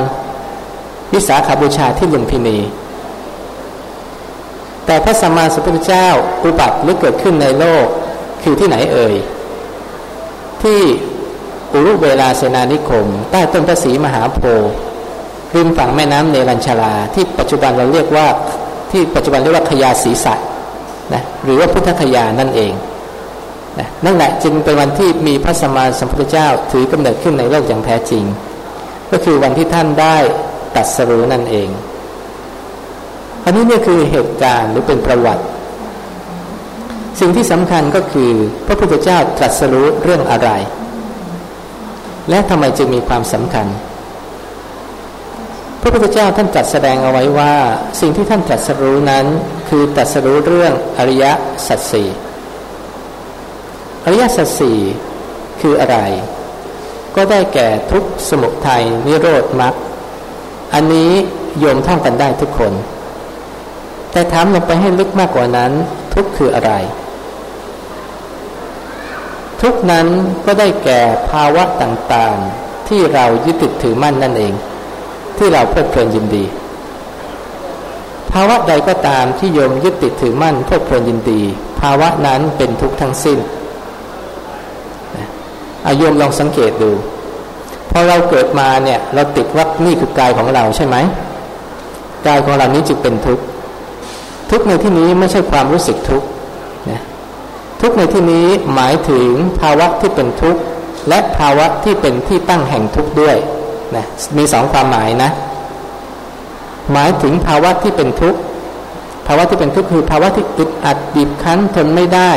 วิสาขาบูชาที่ลุมพินี แต่พระสัมมาสัมพุทธเจ้าอุบัติหรือเกิดขึ้นในโลกคือที่ไหนเอ่ย ที่อุรุเวลาเสนานิคม ใต้ต้นพระศรีมหาโพธิ์ริมฝั่งแม่น้ำเนรัญชลา ที่ปัจจุบันเราเรียกว่า ที่ปัจจุบันเรียกว่าขยาศีสัตนะหรือว่าพุทธคยานั่นเองนะนั่นแหละจึงเป็นวันที่มีพระสัมมาสัมพุทธเจ้าถือกำเนิดขึ้นในโลกอย่างแท้จริง ก็คือวันที่ท่านได้ตัดสรู้นั่นเอง อันนี้นี่คือเหตุการณ์หรือเป็นประวัติ สิ่งที่สำคัญก็คือพระพุทธเจ้าตรัสรู้เรื่องอะไร และทำไมจึงมีความสำคัญ พระพุทธเจ้าท่านตรัสแสดงเอาไว้ว่า สิ่งที่ท่านตรัสรู้นั้น คือตรัสรู้เรื่องอริยสัจสี่อริยสัจสี่คืออะไร ก็ได้แก่ทุกสมุทัยนิโรธมรรคอันนี้โยมท่องกันได้ทุกคน แต่ถามลงไปให้ลึกมากกว่านั้น ทุกคืออะไร ทุกนั้นก็ได้แก่ภาวะต่างๆ ที่เรายึดติดถือมั่นนั่นเอง ที่เราเพลิดเพลินยินดี ภาวะใดก็ตามที่โยมยึดติดถือมั่นเพลิดเพลินยินดี ภาวะนั้นเป็นทุกข์ทั้งสิ้นอายมลองสังเกตดูพอเราเกิดมาเนี่ยเราติดว่านี่คือกายของเราใช่ไหมกายของเรานี้จึงเป็นทุกข์ทุกข์ในที่นี้ไม่ใช่ความรู้สึกทุกข์นะทุกข์ในที่นี้หมายถึงภาวะที่เป็นทุกข์และภาวะที่เป็นที่ตั้งแห่งทุกข์ด้วย นะมีสองความหมายนะ หมายถึงภาวะที่เป็นทุกข์ภาวะที่เป็นทุกข์คือภาวะที่อึดอัดบีบคั้นทนไม่ได้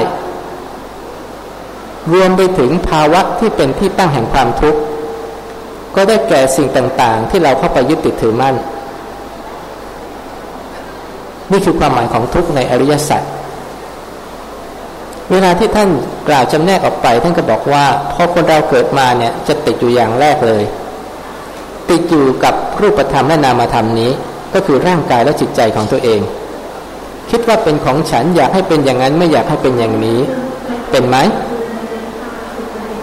รวมไปถึงภาวะที่เป็นที่ตั้งแห่งความทุกข์ก็ได้แก่สิ่งต่างๆ ที่เราเข้าไปยึดติดถือมั่น นี่คือความหมายของทุกข์ในอริยสัจเวลาที่ท่านกล่าวจำแนกออกไป ท่านก็บอกว่าพอคนเราเกิดมาเนี่ยจะติดอยู่อย่างแรกเลย ติดอยู่กับรูปธรรมและนามธรรมนี้ ก็คือร่างกายและจิตใจของตัวเอง คิดว่าเป็นของฉันอยากให้เป็นอย่างนั้นไม่อยากให้เป็นอย่างนี้ เป็นไหม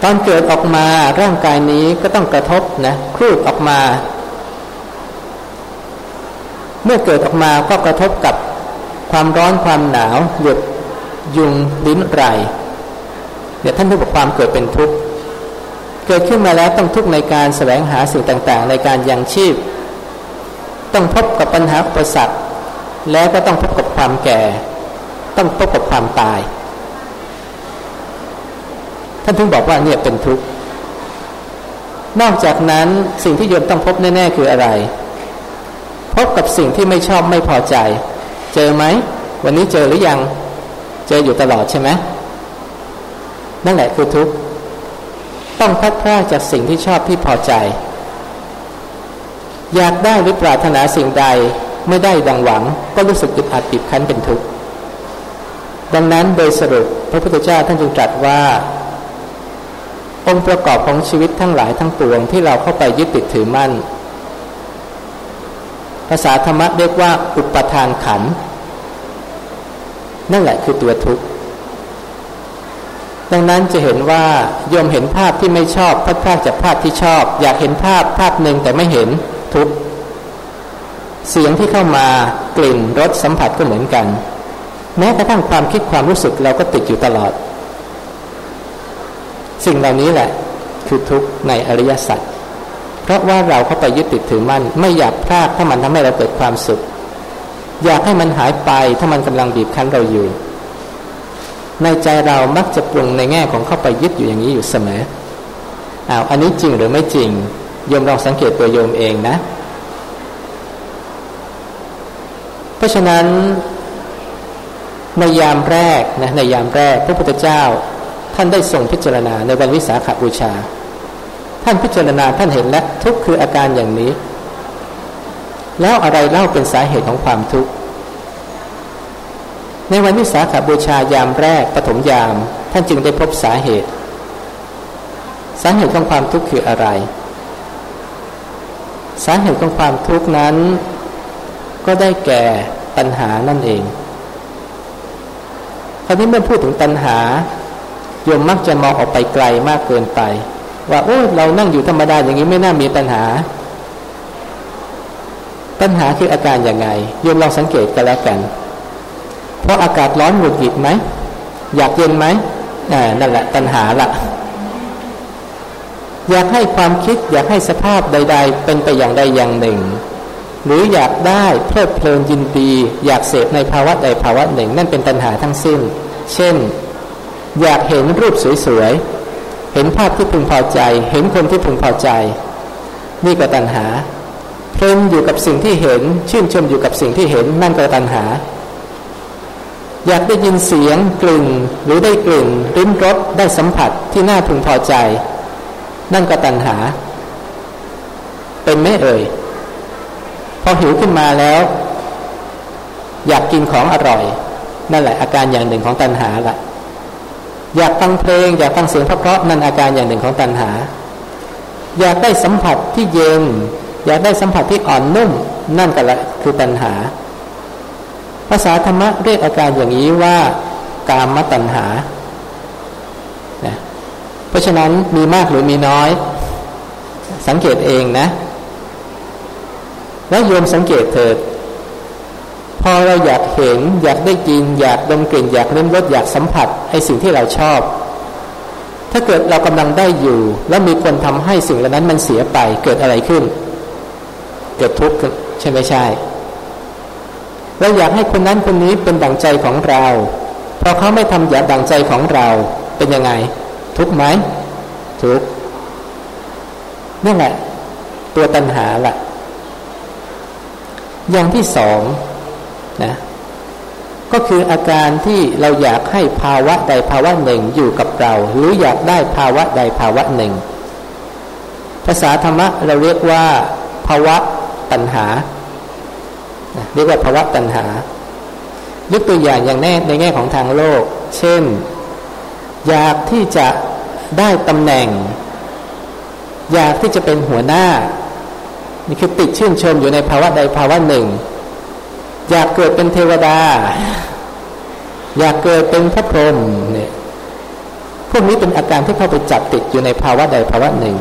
ตอนเกิดออกมาร่างกายนี้ก็ต้องกระทบนะครูดออกมา เมื่อเกิดออกมาก็กระทบกับความร้อนความหนาวหลือยุงลิ้นไรเดี๋ยวท่านพูดบอกความเกิดเป็นทุกข์ เกิดขึ้นมาแล้วต้องทุกข์ในการแสวงหาสิ่งต่างๆ ในการยังชีพ ต้องพบกับปัญหาอุปสรรคแล้วก็ต้องพบกับความแก่ ต้องพบกับความตาย ท่านถึงบอกว่าเนี่ยเป็นทุกข์นอกจากนั้นสิ่งที่โยมต้องพบแน่ๆคืออะไร พบกับสิ่งที่ไม่ชอบไม่พอใจ เจอไหม วันนี้เจอหรือยัง เจออยู่ตลอดใช่ไหมนั่นแหละคือทุกข์ ต้องพัดพลาดจากสิ่งที่ชอบที่พอใจ อยากได้หรือปรารถนาสิ่งใดไม่ได้ดังหวัง ก็รู้สึกอึดอัดปิดคั้นเป็นทุกข์ดังนั้นโดยสรุปพระพุทธเจ้าท่านจึงตรัสว่า องค์ประกอบของชีวิตทั้งหลายทั้งปวงที่เราเข้าไปยึดติดถือมั่น ภาษาธรรมะเรียกว่า อุปทานขันนั่นแหละคือตัวทุกข์ ดังนั้นจะเห็นว่าโยมเห็นภาพที่ไม่ชอบพัดพลาดจากภาพที่ชอบ อยากเห็นภาพภาพหนึ่งแต่ไม่เห็นทุกเสียงที่เข้ามากลิ่นรสสัมผัสก็เหมือนกัน แม้กระทั่งความคิดความรู้สึกเราก็ติดอยู่ตลอด สิ่งเหล่านี้แหละ คือทุกข์ในอริยสัจเพราะว่าเราเข้าไปยึดติดถือมั่นไม่อยากพลาดถ้ามันทำให้เราเกิดความสุข อยากให้มันหายไปถ้ามันกำลังบีบคั้นเราอยู่ ในใจเรามักจะปรุงในแง่ของเข้าไปยึดอยู่อย่างนี้อยู่เสมออ้าวอันนี้จริงหรือไม่จริงโยมลองสังเกตตัวโยมเองนะ เพราะฉะนั้นในยามแรกนะในยามแรก พระพุทธเจ้าท่านได้ทรงพิจารณาในวันวิสาขบูชา ท่านพิจารณาท่านเห็นและทุกข์คืออาการอย่างนี้ แล้วอะไรเล่าเป็นสาเหตุของความทุกข์ ในวันวิสาขบูชายามแรกปฐมยาม ท่านจึงได้พบสาเหตุ สาเหตุของความทุกข์คืออะไร สาเหตุของความทุกข์นั้น ก็ได้แก่ตัณหานั่นเองคราวนี้เมื่อพูดถึงตัณหาโยมมักจะมองออกไปไกลมากเกินไป ว่าโอ้เรานั่งอยู่ธรรมดาอย่างนี้ไม่น่ามีปัญหา ปัญหาคืออาการอย่างไงโยมลองสังเกตกันแล้วกัน เพราะอากาศร้อนหงุดหงิดไหม อยากเย็นไหมอ่านั่นแหละปัญหาละอยากให้ความคิดอยากให้สภาพใด ๆ เป็นไปอย่างใดอย่างหนึ่ง หรืออยากได้เพลิดเพลินยินดี อยากเสพในภาวะใดภาวะหนึ่ง นั่นเป็นปัญหาทั้งสิ้น เช่น อยากเห็นรูปสวยๆเห็นภาพที่พึงพอใจ เห็นคนที่พึงพอใจ นี่ก็ตัณหาเพลินอยู่กับสิ่งที่เห็น ชื่นชมอยู่กับสิ่งที่เห็นนั่นก็ตัณหา อยากได้ยินเสียงกลิ่นหรือได้กลิ่นริมรสได้สัมผัสที่น่าพึงพอใจ นั่นก็ตัณหา เป็นไม่เอ่ย พอหิวขึ้นมาแล้ว อยากกินของอร่อย นั่นแหละอาการอย่างหนึ่งของตัณหาละอยากฟังเพลง อยากฟังเสียงเพราะๆนั่นอาการอย่างหนึ่งของตัณหา อยากได้สัมผัสที่เย็น อยากได้สัมผัสที่อ่อนนุ่ม นั่นก็ละคือตัณหา ภาษาธรรมะเรียกอาการอย่างนี้ว่ากามตัณหานะเพราะฉะนั้นมีมากหรือมีน้อย สังเกตเองนะ แล้วโยมสังเกตเถิด พอเราอยากเห็น อยากได้กิน อยากดมกลิ่น อยากเล่มรสอยากสัมผัสไอ้สิ่งที่เราชอบ ถ้าเกิดเรากำลังได้อยู่ แล้วมีคนทำให้สิ่งเหล่านั้นมันเสียไปเกิดอะไรขึ้น เกิดทุกข์ใช่ไหมใช่ เราอยากให้คนนั้นคนนี้เป็นดั่งใจของเราพอเขาไม่ทำอย่างดั่งใจของเราเป็นยังไง ทุกไหมทุกนั่แหละ ตัวตัณหาแหละอย่างที่สองนะก็คืออาการที่เราอยากให้ภาวะใดภาวะหนึ่งอยู่กับเรา หรืออยากได้ภาวะใดภาวะหนึ่ง ภาษาธรรมะเราเรียกว่า ภาวะตัณหา เรียกว่าภาวะตัณหายกตัวอย่างอย่างแน่ในแง่ของทางโลก เช่น อยากที่จะได้ตำแหน่ง อยากที่จะเป็นหัวหน้า นี่คือติดชื่นชมอยู่ในภาวะใดภาวะหนึ่ง อยากเกิดเป็นเทวดา อยากเกิดเป็นพระพรหมเนี่ยพวกนี้เป็นอาการที่เข้าไปจับติดอยู่ในภาวะใดภาวะหนึ่ง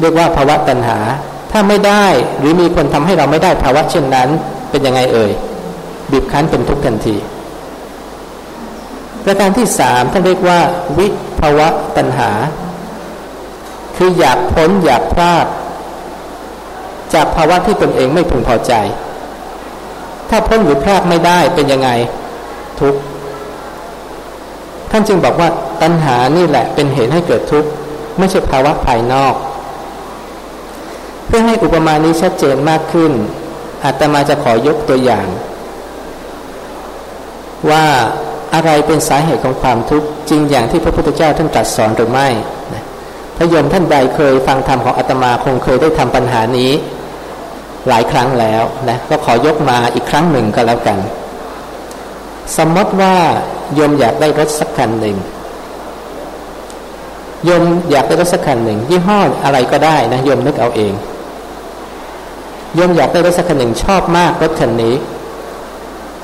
เรียกว่าภาวะตัณหา ถ้าไม่ได้หรือมีคนทำให้เราไม่ได้ภาวะเช่นนั้น เป็นยังไงเอ่ยบีบคั้นเป็นทุกข์ทันที ประการที่สามท่านเรียกว่า วิภาวะตัณหา คืออยากพ้นอยากพลาดจากภาวะที่ตนเองไม่พึงพอใจ ถ้าพ้นหรือพลาดไม่ได้เป็นยังไงทุกข์ท่านจึงบอกว่าตัณหานี่แหละเป็นเหตุให้เกิดทุกข์ไม่ใช่ภาวะภายนอก เพื่อให้อุปมานี้ชัดเจนมากขึ้นอาตมาจะขอยกตัวอย่าง ว่าอะไรเป็นสาเหตุของความทุกข์จริงอย่างที่พระพุทธเจ้าท่านตรัสสอนหรือไม่พระยมท่านใดเคยฟังธรรมของอาตมาคงเคยได้ทำปัญหานี้ หลายครั้งแล้วนะก็ขอยกมาอีกครั้งหนึ่งก็แล้วกัน สมมติว่าโยมอยากได้รถสักคันหนึ่งโยมอยากได้รถสักคันหนึ่งยี่ห้ออะไรก็ได้นะโยมนึกเอาเอง โยมอยากได้รถสักคันหนึ่งชอบมากรถคันนี้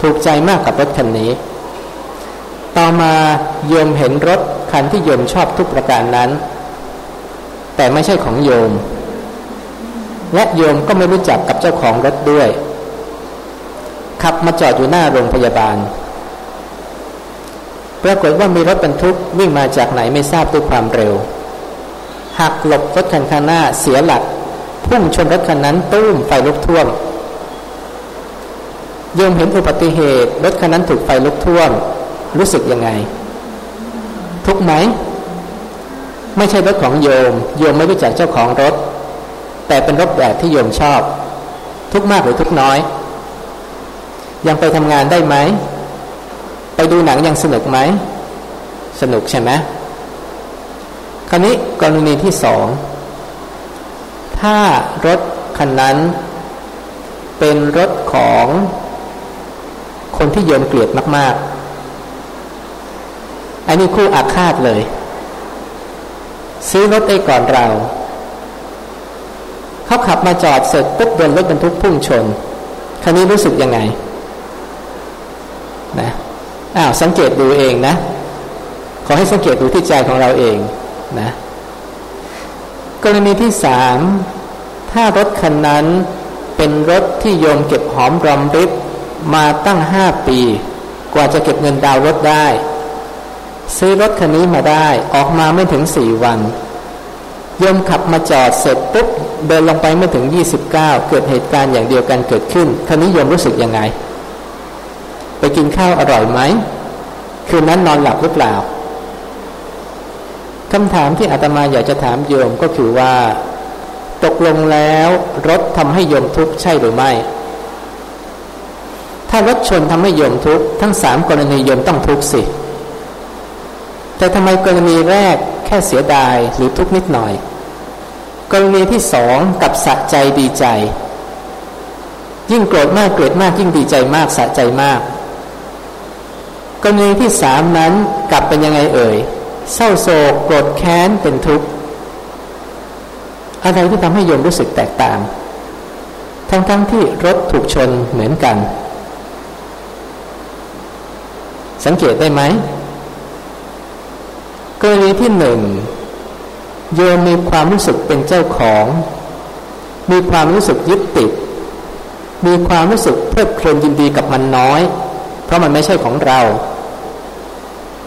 ถูกใจมากกับรถคันนี้ ต่อมาโยมเห็นรถคันที่โยมชอบทุกประการนั้น แต่ไม่ใช่ของโยม และโยมก็ไม่รู้จักกับเจ้าของรถด้วย ขับมาจอดอยู่หน้าโรงพยาบาลปรากฏว่ามีรถบรรทุกวิ่งมาจากไหนไม่ทราบด้วยความเร็วหักหลบรถคันข้างหน้าเสียหลัก พุ่งชนรถคันนั้นตุ้มไฟลุกท่วมโยมเห็นอุบัติเหตุรถคันนั้นถูกไฟลุกท่วม รู้สึกยังไง ทุกไหม ไม่ใช่รถของโยม โยมไม่รู้จักเจ้าของรถ แต่เป็นรถแบบที่โยมชอบ ทุกมากหรือทุกน้อย ยังไปทำงานได้ไหม ไปดูหนังยังสนุกไหม สนุกใช่ไหมคราวนี้กรณีที่สอง ถ้ารถคันนั้น เป็นรถของคนที่โยมเกลียดมาก ๆ อันนี้คู่อาฆาตเลย ซื้อรถได้ก่อนเรา เขาขับมาจอดเสร็จปุ๊บโดนรถบรรทุกพุ่งชน คราวนี้รู้สึกยังไงนะอ้าวสังเกตดูเองนะ ขอให้สังเกตดูที่ใจของเราเองนะ กรณีที่สามถ้ารถคันนั้นเป็นรถที่โยมเก็บหอมรอมริบมาตั้งห้าปี กว่าจะเก็บเงินดาวรถได้ ซื้อรถคันนี้มาได้ออกมาไม่ถึงสี่วัน โยมขับมาจอดเสร็จปุ๊บเดินลงไปไม่ถึงยี่สิบเก้าเกิดเหตุการณ์อย่างเดียวกันเกิดขึ้นคันนี้โยมรู้สึกยังไง ไปกินข้าวอร่อยไหมคืนนั้นนอนหลับหรือเปล่า คำถามที่อาตมาอยากจะถามโยมก็คือว่า ตกลงแล้วรถทำให้โยมทุกข์ใช่หรือไม่ ถ้ารถชนทำให้โยมทุกข์ทั้งสามกรณีโยมต้องทุกข์สิ แต่ทำไมกรณีแรกแค่เสียดายหรือทุกนิดหน่อย กรณีที่สองกับสะใจดีใจ ยิ่งโกรธมากเกลียดมากยิ่งดีใจมากสะใจมาก กรณีที่สามนั้นกลับเป็นยังไงเอ่ย เศร้าโศกโกรธแค้นเป็นทุกข์อะไรที่ทำให้โยมรู้สึกแตกต่าง ทั้งๆทที่รถถูกชนเหมือนกัน สังเกตได้ไหมกรณีที่หนึ่งโยมมีความรู้สึกเป็นเจ้าของ มีความรู้สึกยึดติด มีความรู้สึกเพลิดเพลินยินดีกับมันน้อย เพราะมันไม่ใช่ของเรา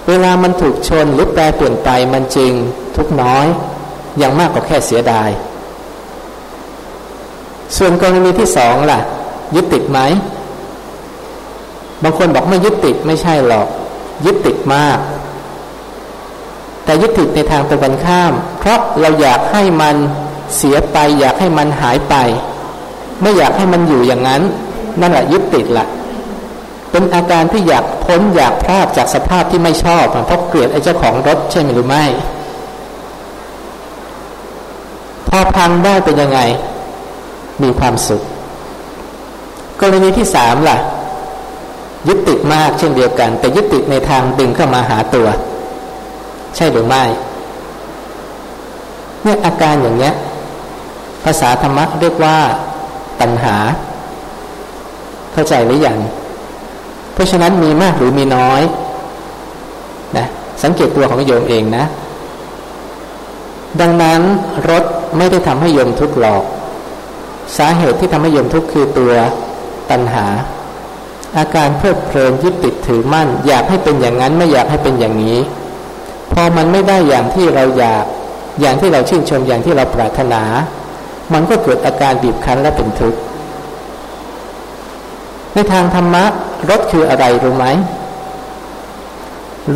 เวลามันถูกชนหรือแปรเปลี่ยนไปมันจริงทุกน้อยอย่างมากกว่าแค่เสียดาย ส่วนกรณีที่สองล่ะ ยึดติดไหม บางคนบอกไม่ยึดติดไม่ใช่หรอก ยึดติดมาก แต่ยึดติดในทางตรงกันข้าม เพราะเราอยากให้มันเสียไป อยากให้มันหายไป ไม่อยากให้มันอยู่อย่างนั้น นั่นแหละยึดติดล่ะ เป็นอาการที่อยากพ้นอยากพลาดจากสภาพที่ไม่ชอบเพราะเกลียดไอ้เจ้าของรถใช่ไหมหรือไม่ พอพังได้เป็นยังไง มีความสุข กรณีที่สามล่ะ ยึดติดมากเช่นเดียวกัน แต่ยึดติดในทางดึงเข้ามาหาตัว ใช่หรือไม่เนี่ยอาการอย่างเนี้ย ภาษาธรรมะเรียกว่าตัณหา เข้าใจหรือยัง เพราะฉะนั้นมีมากหรือมีน้อยนะสังเกตตัวของโยมเองนะ ดังนั้นรถไม่ได้ทำให้โยมทุกข์หรอก สาเหตุที่ทำให้โยมทุกข์คือตัวตัณหา อาการเพลิดเพลินยึดติดถือมั่น อยากให้เป็นอย่างนั้นไม่อยากให้เป็นอย่างนี้ พอมันไม่ได้อย่างที่เราอยาก อย่างที่เราชื่นชมอย่างที่เราปรารถนา มันก็เกิดอาการบีบคั้นและเป็นทุกข์ ในทางธรรมะรถคืออะไรรู้ไหม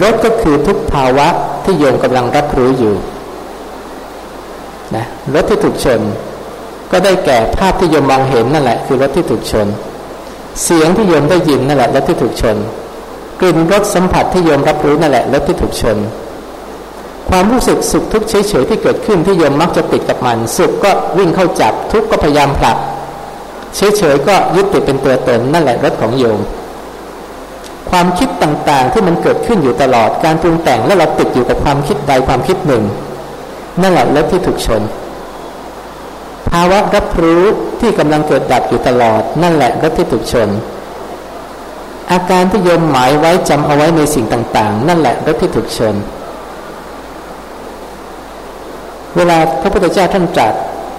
รถก็คือทุกภาวะที่โยมกำลังรับรู้อยู่นะรถที่ถูกชน ก็ได้แก่ภาพที่โยมมองเห็นนั่นแหละ คือรถที่ถูกชน เสียงที่โยมได้ยินนั่นแหละรถที่ถูกชนกลิ่นรสสัมผัสที่โยมรับรู้นั่นแหละรถที่ถูกชน ความรู้สึกสุขทุกข์เฉยๆที่เกิดขึ้นที่โยมมักจะติดกับมัน สุขก็วิ่งเข้าจับทุกข์ก็พยายามผลัก เฉยๆก็ยึดติดเป็นตัวตนนั่นแหละรถของโยม ความคิดต่างๆที่มันเกิดขึ้นอยู่ตลอดการปรุงแต่งและเราติดอยู่กับความคิดใดความคิดหนึ่ง นั่นแหละรถที่ถูกชน ภาวะรับรู้ที่กำลังเกิดดับอยู่ตลอด นั่นแหละรถที่ถูกชน อาการที่โยมหมายไว้จำเอาไว้ในสิ่งต่างๆ นั่นแหละรถที่ถูกชน เวลาพระพุทธเจ้าท่านตรัส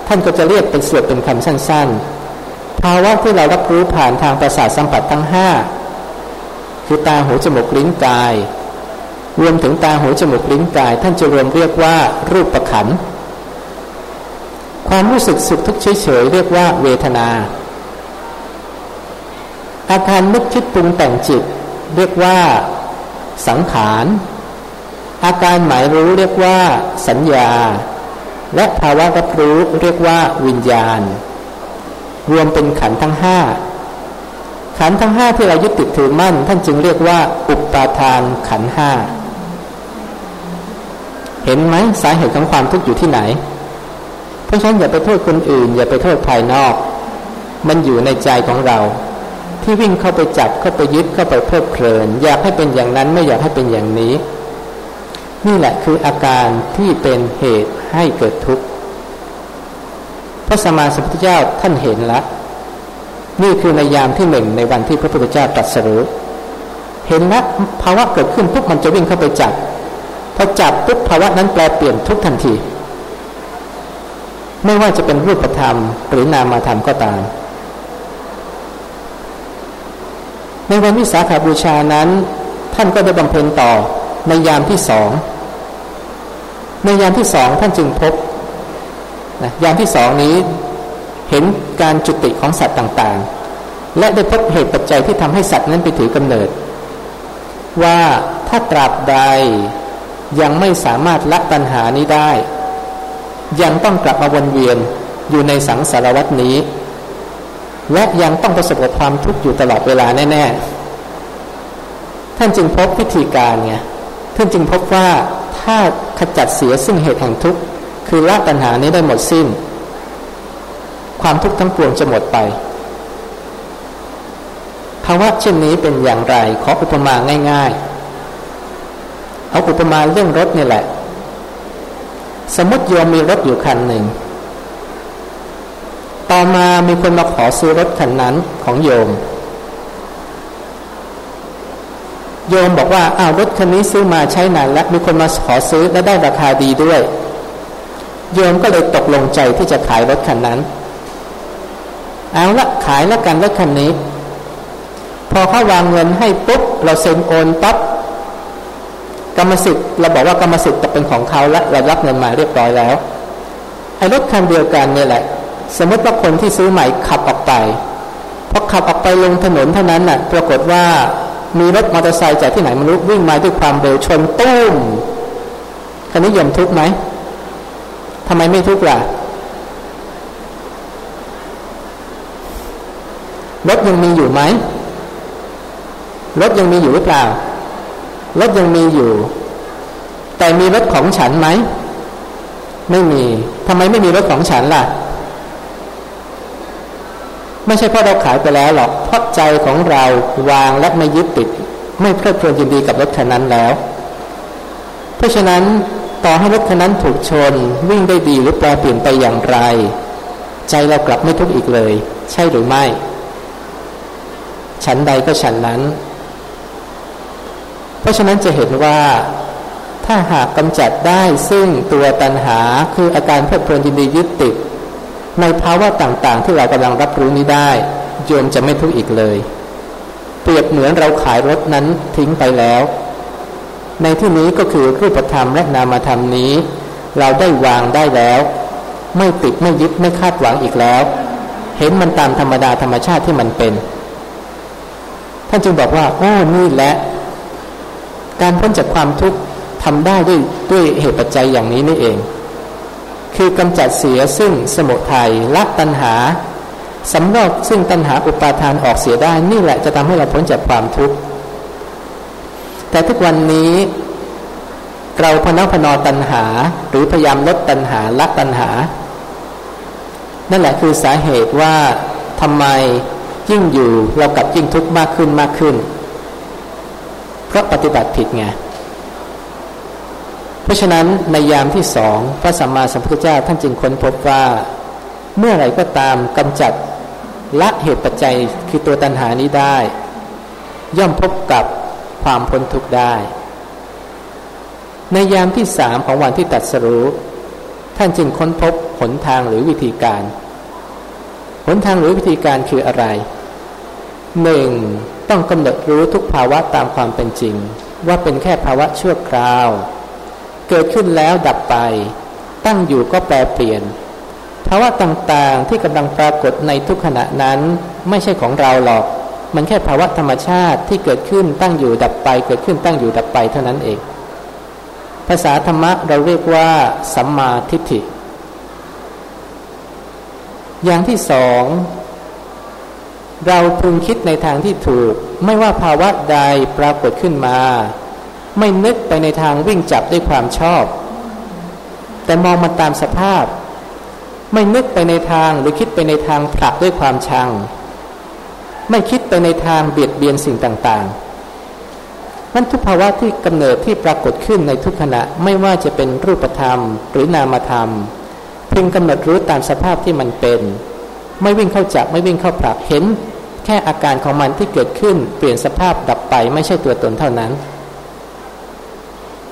ท่านก็จะเรียกเป็นสียบเป็นคำสั้น ๆ ภาวะที่เรารับรู้ผ่านทางประสาทสัมผัสทั้งห้าคือตาหูจมูกลิ้นกาย รวมถึงตาหูจมูกลิ้นกาย ท่านจะรวมเรียกว่ารูปประขัน ความรู้สึกสุขทุกข์เฉยๆเรียกว่าเวทนา อาการนึกคิดปรุงแต่งจิต เรียกว่าสังขาร อาการหมายรู้เรียกว่าสัญญา และภาวะรับรู้เรียกว่าวิญญาณ รวมเป็นขันทั้งห้าขันทั้งห้าที่เรายึดติดถือมั่น ท่านจึงเรียกว่า อุปาทานขันห้าเห็นไหมสาเหตุของความทุกข์อยู่ที่ไหน เพราะฉะนั้นอย่าไปโทษคนอื่น อย่าไปโทษภายนอก มันอยู่ในใจของเรา ที่วิ่งเข้าไปจับเข้าไปยึดเข้าไปเพลิดเพลิน อยากให้เป็นอย่างนั้นไม่อยากให้เป็นอย่างนี้ นี่แหละคืออาการที่เป็นเหตุให้เกิดทุกข์ พระสมมาสัมพุทธเจ้าท่านเห็นแล้วนี่คือในยามที่หนึ่งในวันที่พระพุทธเจ้าตรัสรู้เห็นแล้วภาวะเกิดขึ้นปุ๊บมันจะวิ่งเข้าไปจับพอจับปุ๊บภาวะนั้นแปลเปลี่ยนทุกทันที ไม่ว่าจะเป็นรูปธรรมหรือนามธรรมก็ตาม ในวันวิสาขาบูชานั้น ท่านก็ได้บำเพ็ญต่อในยามที่สองในยามที่สองท่านจึงพบ นะอย่างที่สองนี้เห็นการจุติของสัตว์ต่างๆ และได้พบเหตุปัจจัยที่ทำให้สัตว์นั้นไปถือกำเนิด ว่าถ้าตราบใดยังไม่สามารถละปัญหานี้ได้ ยังต้องกลับมาวนเวียนอยู่ในสังสารวัตนี้ และยังต้องประสบกับความทุกข์อยู่ตลอดเวลาแน่ๆ ท่านจึงพบวิธีการไงท่านจึงพบว่าถ้าขจัดเสียซึ่งเหตุแห่งทุกข์ คือละปัญหานี้ได้หมดสิ้น ความทุกข์ทั้งปวงจะหมดไปภาวะเช่นนี้เป็นอย่างไร ขออุปมาง่ายๆ เอาอุปมาเรื่องรถนี่แหละ สมมติโยมมีรถอยู่คันหนึ่ง ต่อมามีคนมาขอซื้อรถคันนั้นของโยม โยมบอกว่าอ้าวรถคันนี้ซื้อมาใช้นานแล้ว มีคนมาขอซื้อและได้ราคาดีด้วย โยมก็เลยตกลงใจที่จะขายรถคันนั้น เอาละขายแล้วกันรถคันนี้ พอเขาวางเงินให้ปุ๊บเราเซ็นโอนปั๊บกรรมสิทธิ์เราบอกว่ากรรมสิทธิ์จะเป็นของเขาและเรารับเงินมาเรียบร้อยแล้วไอ้รถคันเดียวกันเนี่ยแหละ สมมติว่าคนที่ซื้อใหม่ขับออกไปพอขับออกไปลงถนนเท่านั้นน่ะ ปรากฏว่ามีรถมอเตอร์ไซค์จากที่ไหนมนุษย์วิ่งมาด้วยความเร็วชนตุ้มคันนี้ยมทุกไหม ทำไมไม่ทุกข์ล่ะรถยังมีอยู่ไหมรถยังมีอยู่หรือเปล่ารถยังมีอยู่ แต่มีรถของฉันไหม ไม่มีทำไมไม่มีรถของฉันล่ะ ไม่ใช่เพราะเราขายไปแล้วหรอกเพราะใจของเราวางและไม่ยึดติด ไม่เพลิดเพลินยินดีกับรถคันนั้นแล้ว เพราะฉะนั้น ต่อให้รถคันนั้นถูกชน วิ่งได้ดีหรือแปลเปลี่ยนไปอย่างไร ใจเรากลับไม่ทุกข์อีกเลย ใช่หรือไม่ ฉันใดก็ฉันนั้น เพราะฉะนั้นจะเห็นว่า ถ้าหากกำจัดได้ซึ่งตัวตัณหาคืออาการเพลิดเพลินยินดียึดติด ในภาวะต่างๆ ที่เรากำลังรับรู้นี้ได้ โยมจะไม่ทุกข์อีกเลย เปรียบเหมือนเราขายรถนั้นทิ้งไปแล้ว ในที่นี้ก็คือรูปธรรมและนามธรรมนี้ เราได้วางได้แล้ว ไม่ติดไม่ยึดไม่คาดหวังอีกแล้ว เห็นมันตามธรรมดาธรรมชาติที่มันเป็น ท่านจึงบอกว่าโอ้นี่แหละการพ้นจากความทุกข์ทำได้ด้วยด้วยเหตุปัจจัยอย่างนี้นี่เอง คือกำจัดเสียซึ่งสมุทัยละตัณหาสำรอกซึ่งตัณหาอุปาทานออกเสียได้นี่แหละจะทำให้เราพ้นจากความทุกข์ แต่ทุกวันนี้เราพนักพนอตัณหา หรือพยายามลดตัณหาละตัณหา นั่นแหละคือสาเหตุว่าทำไมยิ่งอยู่เรากับยิ่งทุกข์มากขึ้นมากขึ้น เพราะปฏิบัติผิดไง เพราะฉะนั้นในยามที่สองพระสัมมาสัมพุทธเจ้าท่านจึงค้นพบว่า เมื่อไหร่ก็ตามกำจัดละเหตุปัจจัยคือตัวตัณหานี้ได้ ย่อมพบกับ ความพ้นทุกข์ได้ ในยามที่สามของวันที่ตัดสรู้ ท่านจึงค้นพบหนทางหรือวิธีการ หนทางหรือวิธีการคืออะไรหนึ่งต้องกำหนดรู้ทุกภาวะตามความเป็นจริง ว่าเป็นแค่ภาวะชั่วคราว เกิดขึ้นแล้วดับไป ตั้งอยู่ก็แปรเปลี่ยน ภาวะต่างๆที่กำลังปรากฏในทุกขณะนั้นไม่ใช่ของเราหรอก มันแค่ภาวะธรรมชาติที่เกิดขึ้นตั้งอยู่ดับไป เกิดขึ้นตั้งอยู่ดับไปเท่านั้นเอง ภาษาธรรมะเราเรียกว่าสัมมาทิฏฐิ อย่างที่สองเราพึงคิดในทางที่ถูก ไม่ว่าภาวะใดปรากฏขึ้นมา ไม่นึกไปในทางวิ่งจับด้วยความชอบ แต่มองมันตามสภาพ ไม่นึกไปในทางหรือคิดไปในทางผลักด้วยความชัง ไม่คิดไปในทางเบียดเบียนสิ่งต่างๆนั่นทุกภาวะที่กำเนิดที่ปรากฏขึ้นในทุกขณะไม่ว่าจะเป็นรูปธรรม หรือนามธรรมเพียงกำหนดรู้ตามสภาพที่มันเป็น ไม่วิ่งเข้าจับไม่วิ่งเข้าผลักเห็น แค่อาการของมันที่เกิดขึ้นเปลี่ยนสภาพดับไปไม่ใช่ตัวตนเท่านั้น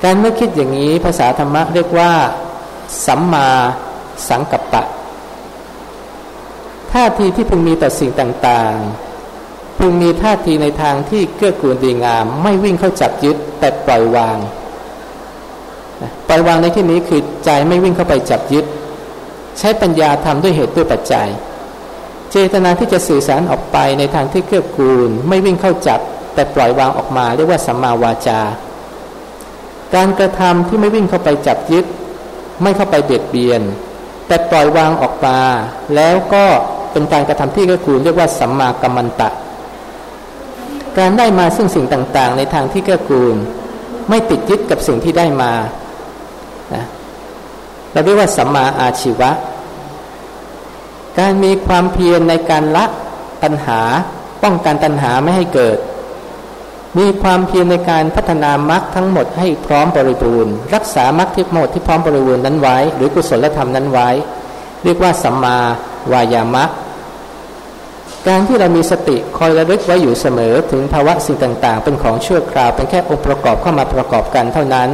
การเมื่อคิดอย่างนี้ภาษาธรรมะเรียกว่า สัมมาสังกัปปะท่าทีที่พึงมีต่อสิ่งต่างๆ พึงมีท่าทีในทางที่เกื้อกูลดีงาม ไม่วิ่งเข้าจับยึดแต่ปล่อยวางปล่อยวางในที่นี้คือใจไม่วิ่งเข้าไปจับยึด ใช้ปัญญาทำด้วยเหตุด้วยปัจจัย เจตนาที่จะสื่อสารออกไปในทางที่เกื้อกูล ไม่วิ่งเข้าจับ แต่ปล่อยวางออกมาเรียกว่าสัมมาวาจา การกระทำที่ไม่วิ่งเข้าไปจับยึด ไม่เข้าไปเบียดเบียน แต่ปล่อยวางออกมาแล้วก็เป็นการกระทำที่เก็คือเรียกว่าสัมมากัมมันตะ การได้มาซึ่งสิ่งต่างๆ ในทางที่เกื้อกูล ไม่ติดยึดกับสิ่งที่ได้มานะเราเรียกว่าสัมมาอาชีวะ การมีความเพียรในการละตัณหาป้องกันตัณหาไม่ให้เกิด มีความเพียรในการพัฒนามรรคทั้งหมดให้พร้อมบริบูรณ์ รักษามรรคที่หมดที่พร้อมบริบูรณ์นั้นไว้ หรือกุศลธรรมนั้นไว้ เรียกว่าสัมมาวายามะ การที่เรามีสติคอยระลึกไว้อยู่เสมอถึงภาวะสิ่งต่างๆ เป็นของชั่วคราว เป็นแค่องค์ประกอบเข้ามาประกอบกันเท่านั้น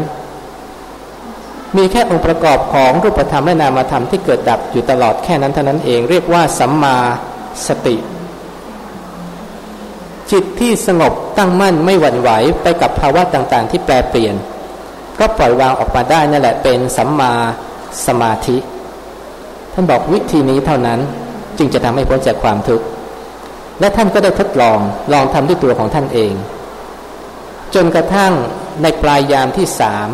มีแค่องค์ประกอบของรูปธรรมและนามธรรมที่เกิดดับอยู่ตลอดแค่นั้นเท่านั้นเองเรียกว่าสัมมาสติ จิตที่สงบตั้งมั่นไม่หวั่นไหวไปกับภาวะต่างๆ ที่แปรเปลี่ยน ก็ปล่อยวางออกมาได้นั่นแหละเป็นสัมมาสมาธิ ท่านบอกวิธีนี้เท่านั้นจึงจะทำให้พ้นจากความทุกข์ และท่านก็ได้ทดลองลองทำด้วยตัวของท่านเอง จนกระทั่งในปลายยามที่สาม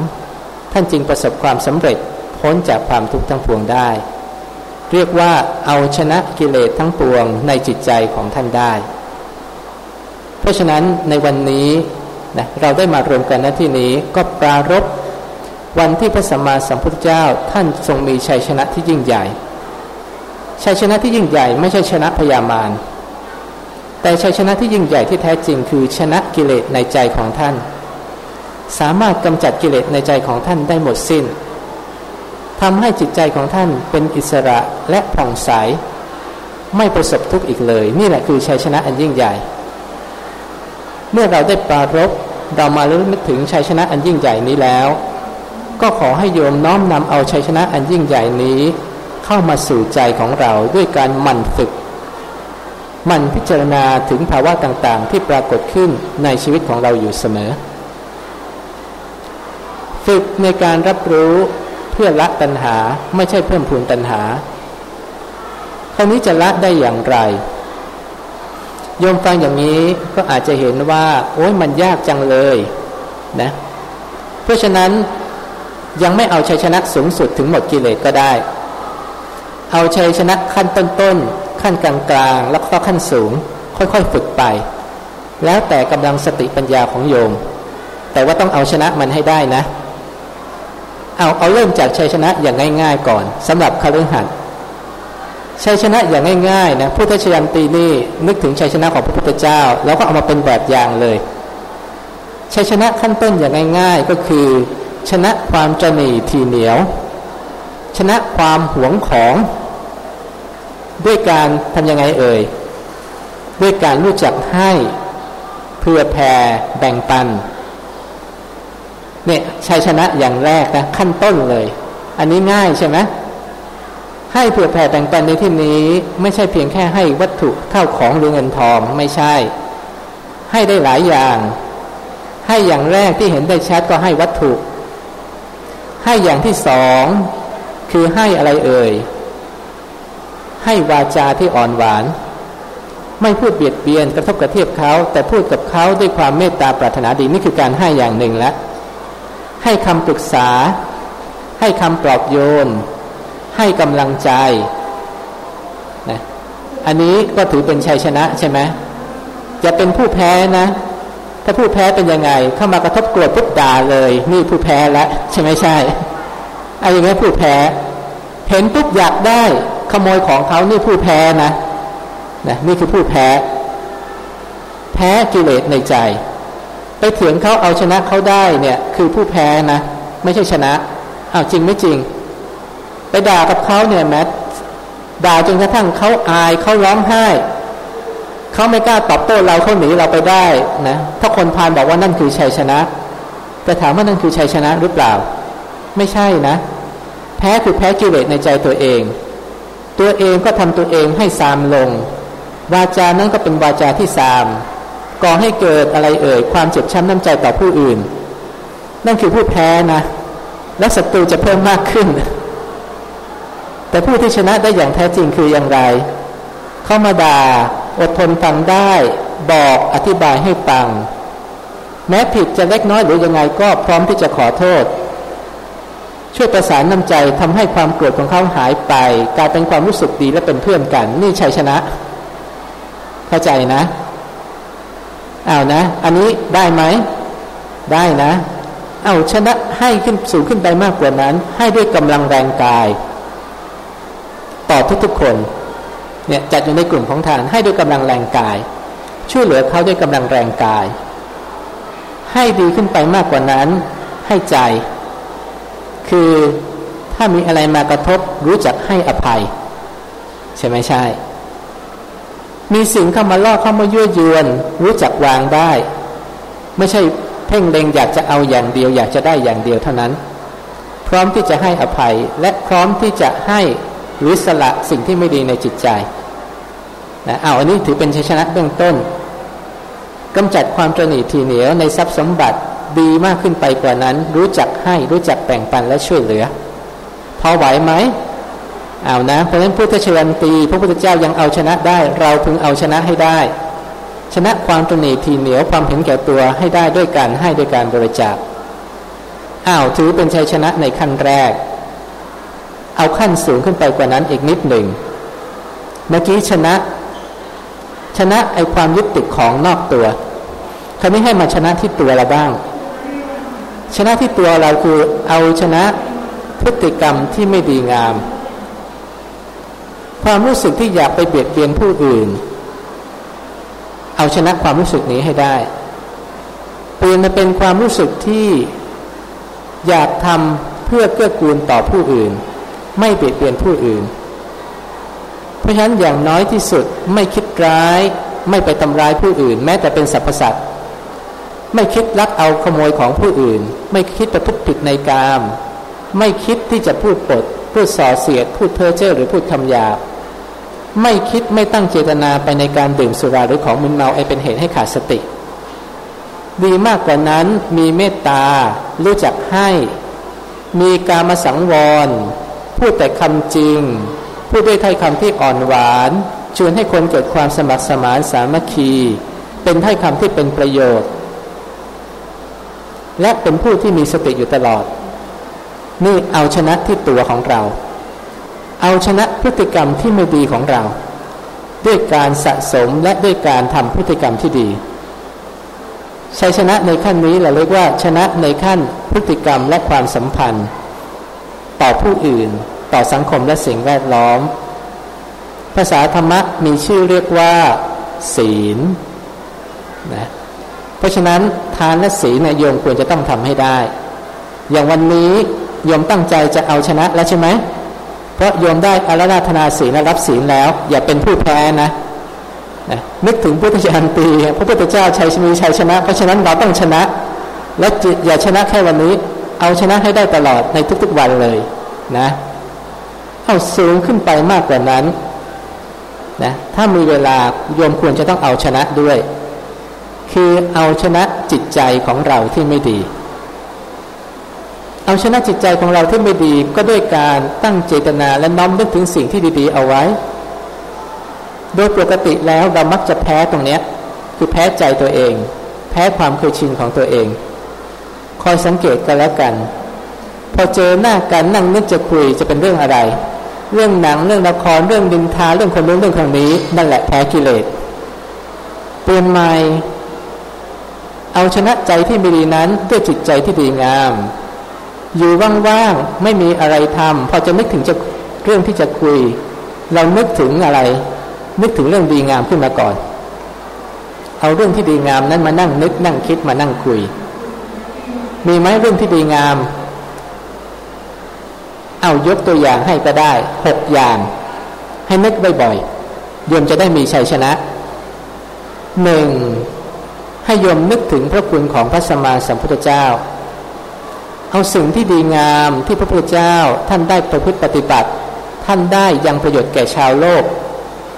ท่านจึงประสบความสำเร็จพ้นจากความทุกข์ทั้งปวงได้ เรียกว่าเอาชนะกิเลสทั้งปวงในจิตใจของท่านได้ เพราะฉะนั้นในวันนี้นะเราได้มารวมกันณที่นี้ก็ปรารบวันที่พระสัมมาสัมพุทธเจ้าท่านทรงมีชัยชนะที่ยิ่งใหญ่ ชัยชนะที่ยิ่งใหญ่ไม่ใช่ชนะพยามาร แต่ชัยชนะที่ยิ่งใหญ่ที่แท้จริงคือชนะกิเลสในใจของท่าน สามารถกำจัดกิเลสในใจของท่านได้หมดสิน้นทำให้จิตใจของท่านเป็นอิสระและผ่องใส ไม่ประสบทุกข์อีกเลย นี่แหละคือชัยชนะอันยิ่งใหญ่ เมื่อเราได้ปรารบเรามาเริ่มถึงชัยชนะอันยิ่งใหญ่นี้แล้ว ก็ขอให้โยมน้อมนำเอาชัยชนะอันยิ่งใหญ่นี้ เข้ามาสู่ใจของเราด้วยการหมั่นฝึก มันพิจารณาถึงภาวะต่างๆ ที่ปรากฏขึ้นในชีวิตของเราอยู่เสมอ ฝึกในการรับรู้เพื่อละตัณหาไม่ใช่เพิ่มพูนตัณหาคราวนี้จะละได้อย่างไรโยมฟังอย่างนี้ก็อาจจะเห็นว่า โอ้ยมันยากจังเลยนะ เพราะฉะนั้นยังไม่เอาชัยชนะสูงสุดถึงหมดกิเลสก็ได้ เอาชัยชนะขั้นต้น ขั้นกลางๆ แล้วก็ขั้นสูง ค่อยๆ ฝึกไป แล้วแต่กำลังสติปัญญาของโยม แต่ว่าต้องเอาชนะมันให้ได้นะ เอาเอาเริ่มจากชัยชนะอย่างง่าย ๆ ก่อนสำหรับคฤหัสถ์ชัยชนะอย่างง่ายๆนะพุทธชยันตีนี่นึกถึงชัยชนะของพระพุทธเจ้า แล้วก็เอามาเป็นแบบอย่างเลยชัยชนะขั้นต้นอย่างง่าย ๆ ก็คือ ชนะความจนีทีเหนียว ชนะความหวงของ ด้วยการทำยังไงเอ่ย ด้วยการรู้จักให้เพื่อแผ่แบ่งปัน เนี่ยชัยชนะอย่างแรกนะขั้นต้นเลย อันนี้ง่ายใช่ไหมให้เพื่อแผ่แบ่งปันในที่นี้ ไม่ใช่เพียงแค่ให้วัตถุเข้าของหรือเงินทองไม่ใช่ ให้ได้หลายอย่าง ให้อย่างแรกที่เห็นได้ชัดก็ให้วัตถุ ให้อย่างที่สองคือให้อะไรเอ่ย ให้วาจาที่อ่อนหวาน ไม่พูดเบียดเบียนกระทบกระเทียบเขา แต่พูดกับเขาด้วยความเมตตาปรารถนาดีนี่คือการให้อย่างหนึ่งแล้วให้คำปรึกษา ให้คำปลอบโยน ให้กำลังใจนะอันนี้ก็ถือเป็นชัยชนะใช่ไหมจะเป็นผู้แพ้นะ ถ้าผู้แพ้เป็นยังไง เข้ามากระทบกรดปุ๊บด่าเลย นี่ผู้แพ้แล้วใช่ไหมใช่ไอ้ย่างนี้ผู้แพ้ เห็นปุ๊บอยากได้ ขโมยของเขานี่ผู้แพ้นะนะนี่คือผู้แพ้ แพ้กิเลสในใจ ไปเถียงเขาเอาชนะเขาได้เนี่ย คือผู้แพ้นะไม่ใช่ชนะอ้าวจริงไม่จริง ไปด่ากับเขาเนี่ยแมทด่าจนกระทั่งเขาอายเขาร้องไห้เขาไม่กล้าตอบโต้เราเขาหนีเราไปได้นะถ้าคนพานบอกว่านั่นคือชัยชนะ แต่ถามว่านั่นคือชัยชนะหรือเปล่า ไม่ใช่นะ แพ้คือแพ้กิเลสในใจตัวเอง ตัวเองก็ทำตัวเองให้ซามลง วาจานั้นก็เป็นวาจาที่ซามก่อให้เกิดอะไรเอ่ย ความเจ็บช้ำน้ำใจต่อผู้อื่น นั่นคือผู้แพ้นะและศัตรูจะเพิ่มมากขึ้น แต่ผู้ที่ชนะได้อย่างแท้จริงคืออย่างไร เข้ามาด่าอดทนฟังได้ บอกอธิบายให้ฟัง แม้ผิดจะเล็กน้อยหรือยังไงก็พร้อมที่จะขอโทษ ช่วยประสานน้ำใจทำให้ความโกรธของเขาหายไป กลายเป็นความรู้สึกดีและเป็นเพื่อนกัน นี่ชัยชนะ เข้าใจนะเอานะ อันนี้ได้ไหม ได้นะ เอาชนะให้ขึ้นสูงขึ้นไปมากกว่านั้น ให้ด้วยกำลังแรงกาย ต่อทุกๆคน เนี่ยจัดอยู่ในกลุ่มของทาน ให้ด้วยกำลังแรงกาย ช่วยเหลือเขาด้วยกำลังแรงกาย ให้ดีขึ้นไปมากกว่านั้น ให้ใจ คือถ้ามีอะไรมากระทบรู้จักให้อภัย ใช่ไหมใช่ มีสิ่งเข้ามาล่อเข้ามายั่วยวน รู้จักวางได้ ไม่ใช่เพ่งเล็งอยากจะเอาอย่างเดียว อยากจะได้อย่างเดียวเท่านั้น พร้อมที่จะให้อภัยและพร้อมที่จะให้หรือสละสิ่งที่ไม่ดีในจิตใจนะเอาอันนี้ถือเป็นชัยชนะเบื้องต้นกำจัดความตรนีทีเหนียวในทรัพย์สมบัติ ดีมากขึ้นไปกว่านั้น รู้จักให้รู้จักแบ่งปันและช่วยเหลือ พอไหวไหมเอานะ เพราะฉะนั้นพุทธชยันตีพระพุทธเจ้ายังเอาชนะได้ เราพึงเอาชนะให้ได้ ชนะความตนีทีเหนียวความเห็นแก่ตัวให้ได้ด้วยการให้ด้วยการบริจาคอ้าวถือเป็นชัยชนะในขั้นแรก เอาขั้นสูงขึ้นไปกว่านั้นอีกนิดหนึ่งเมื่อกี้ชนะ ชนะไอความยึดติดของนอกตัวเขาไม่ให้มาชนะที่ตัวเราบ้าง ชนะที่ตัวเราคือเอาชนะพฤติกรรมที่ไม่ดีงาม ความรู้สึกที่อยากไปเบียดเบียนผู้อื่น เอาชนะความรู้สึกนี้ให้ได้เปลี่ยนมาเป็นความรู้สึกที่อยากทำเพื่อเกื้อกูลต่อผู้อื่น ไม่เบียดเบียนผู้อื่น เพราะฉะนั้นอย่างน้อยที่สุดไม่คิดร้าย ไม่ไปทำร้ายผู้อื่น แม้แต่เป็นสรรพสัตว์ ไม่คิดลักเอาขโมยของผู้อื่น ไม่คิดประทุผิดในกาม ไม่คิดที่จะพูดปด พูดส่อเสียด พูดเพ้อเจ้อหรือพูดคำหยาบ ไม่คิดไม่ตั้งเจตนาไปในการดื่มสุราหรือของมึนเมาไอเป็นเหตุให้ขาดสติ ดีมากกว่านั้นมีเมตตา รู้จักให้ มีการมาสังวร พูดแต่คำจริง พูดด้วยถ้อยคำที่อ่อนหวานชวนให้คนเกิดความสมัครสมานสามัคคี เป็นถ้อยคำที่เป็นประโยชน์ และเป็นผู้ที่มีสติอยู่ตลอด นี่เอาชนะที่ตัวของเรา เอาชนะพฤติกรรมที่ไม่ดีของเรา ด้วยการสะสมและด้วยการทำพฤติกรรมที่ดีชัยชนะในขั้นนี้เราเรียกว่าชนะในขั้นพฤติกรรมและความสัมพันธ์ ต่อผู้อื่น ต่อสังคมและสิ่งแวดล้อม ภาษาธรรมะมีชื่อเรียกว่า ศีลนะ เพราะฉะนั้นทานและศีลเนี่ยโยมควรจะต้องทำให้ได้ อย่างวันนี้โยมตั้งใจจะเอาชนะแล้วใช่ไหมเพราะโยมได้อาราธนาศีลและรับศีลแล้ว อย่าเป็นผู้แพ้นะนึกถึงพุทธจ้าตีพระพุทธเจ้าชัยมีชัยชนะ เพราะฉะนั้นเราต้องชนะ และอย่าชนะแค่วันนี้ เอาชนะให้ได้ตลอดในทุกๆวันเลยนะเอาสูงขึ้นไปมากกว่านั้นนะถ้ามีเวลาโยมควรจะต้องเอาชนะด้วย คือเอาชนะจิตใจของเราที่ไม่ดี เอาชนะจิตใจของเราที่ไม่ดีก็ด้วยการตั้งเจตนาและน้อมนึกถึงสิ่งที่ดี ๆ เอาไว้ โดยปกติแล้วเรามักจะแพ้ตรงนี้คือแพ้ใจตัวเอง แพ้ความเคยชินของตัวเอง คอยสังเกตกันแล้วกัน พอเจอหน้ากันนั่งนึกจะคุยจะเป็นเรื่องอะไร เรื่องหนังเรื่องละครเรื่องดินทาเรื่องคนนู้นเรื่องคนนี้นั่นแหละแพ้กิเลสเปลี่ยนใหม่ เอาชนะใจที่ไม่ดีนั้นด้วยจิตใจที่ดีงาม อยู่ว่างๆไม่มีอะไรทำพอจะนึกถึงจะเรื่องที่จะคุย เรานึกถึงอะไร นึกถึงเรื่องดีงามขึ้นมาก่อน เอาเรื่องที่ดีงามนั้นมานั่งนึกนั่งคิดมานั่งคุย มีไหมเรื่องที่ดีงาม เอายกตัวอย่างให้ก็ได้หกอย่าง ให้นึกบ่อยๆโยมจะได้มีชัยชนะหนึ่ง ให้โยมนึกถึงพระคุณของพระสมมาสัมพุทธเจ้า เอาสิ่งที่ดีงามที่พระพุทธเจ้าท่านได้ประพฤติปฏิบัติ ท่านได้ยังประโยชน์แก่ชาวโลก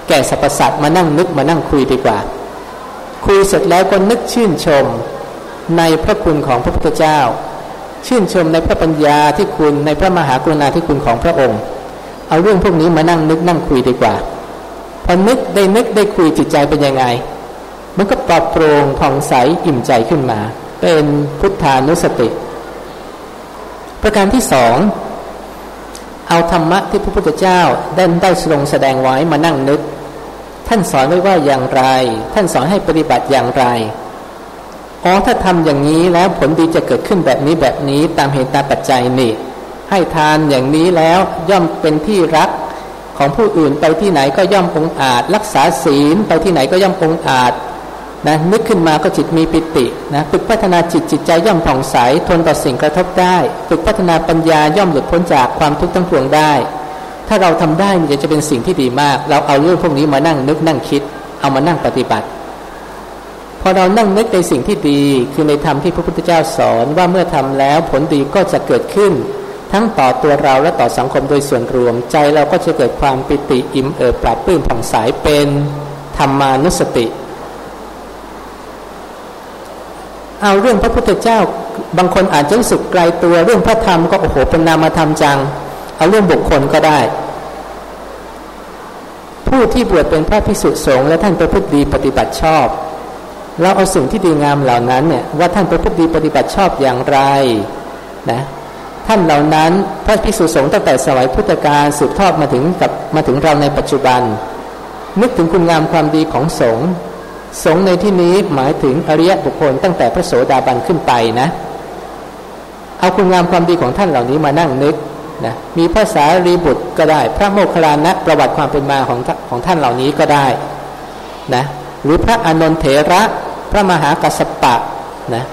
แก่สรรพสัตว์มานั่งนึกมานั่งคุยดีกว่า คุยเสร็จแล้วก็นึกชื่นชมในพระคุณของพระพุทธเจ้า ชื่นชมในพระปัญญาที่คุณในพระมหากรุณาธิคุณของพระองค์ เอาเรื่องพวกนี้มานั่งนึกนั่งคุยดีกว่าพอนึกได้นึกได้คุยจิตใจเป็นยังไง มันก็ปลอดโปร่งผ่องใสอิ่มใจขึ้นมา เป็นพุทธานุสติ ประการที่สองเอาธรรมะที่พระพุทธเจ้าได้ได้ทรงแสดงไว้มานั่งนึก ท่านสอนไว้ว่าอย่างไร ท่านสอนให้ปฏิบัติอย่างไรอ๋อถ้าทำอย่างนี้แล้วผลดีจะเกิดขึ้นแบบนี้แบบนี้ตามเหตุตามปัจจัยนี่ให้ทานอย่างนี้แล้วย่อมเป็นที่รักของผู้อื่นไปที่ไหนก็ย่อมองอาจ รักษาศีลไปที่ไหนก็ย่อมองอาจ นะนึกขึ้นมาก็จิตมีปิตินะฝึกพัฒนาจิตจิตใจย่อมผ่องใสทนต่อสิ่งกระทบได้ฝึกพัฒนาปัญญาย่อมหลุดพ้นจากความทุกข์ทั้งปวงได้ ถ้าเราทำได้มันจะเป็นสิ่งที่ดีมาก เราเอาเรื่องพวกนี้มานั่งนึกนั่งคิด เอามานั่งปฏิบัติ พอเรานั่งนึกในสิ่งที่ดีคือในธรรมที่พระพุทธเจ้าสอนว่าเมื่อทำแล้วผลดีก็จะเกิดขึ้น ทั้งต่อตัวเราและต่อสังคมโดยส่วนรวมใจเราก็จะเกิดความปิติอิ่มเอิบปราบปื้มผ่องใสเป็นธรรมานุสติ เอาเรื่องพระพุทธเจ้า บางคนอาจจะรู้สึกไกลตัวเรื่องพระธรรมก็โอ้โหเป็นนามธรรมจัง เอาเรื่องบุคคลก็ได้ ผู้ที่บวชเป็นพระภิกษุสงฆ์และท่านประพฤติดีปฏิบัติชอบ เราเอาสิ่งที่ดีงามเหล่านั้นเนี่ยว่าท่านประพฤติดีปฏิบัติชอบอย่างไรนะท่านเหล่านั้นพระภิกษุสงฆ์ตั้งแต่สมัยพุทธกาลสืบทอดมาถึงกับมาถึงเราในปัจจุบัน นึกถึงคุณงามความดีของสงฆ์ สงในที่นี้หมายถึงอริยบุคคลตั้งแต่พระโสดาบันขึ้นไปนะ เอาคุณงามความดีของท่านเหล่านี้มานั่งนึกนะมีภาษารีบุตรก็ได้ พระโมคคัลลานะประวัติความเป็นมาของของท่านเหล่านี้ก็ได้นะหรือพระอนนทเถระพระมหากัสปะนะ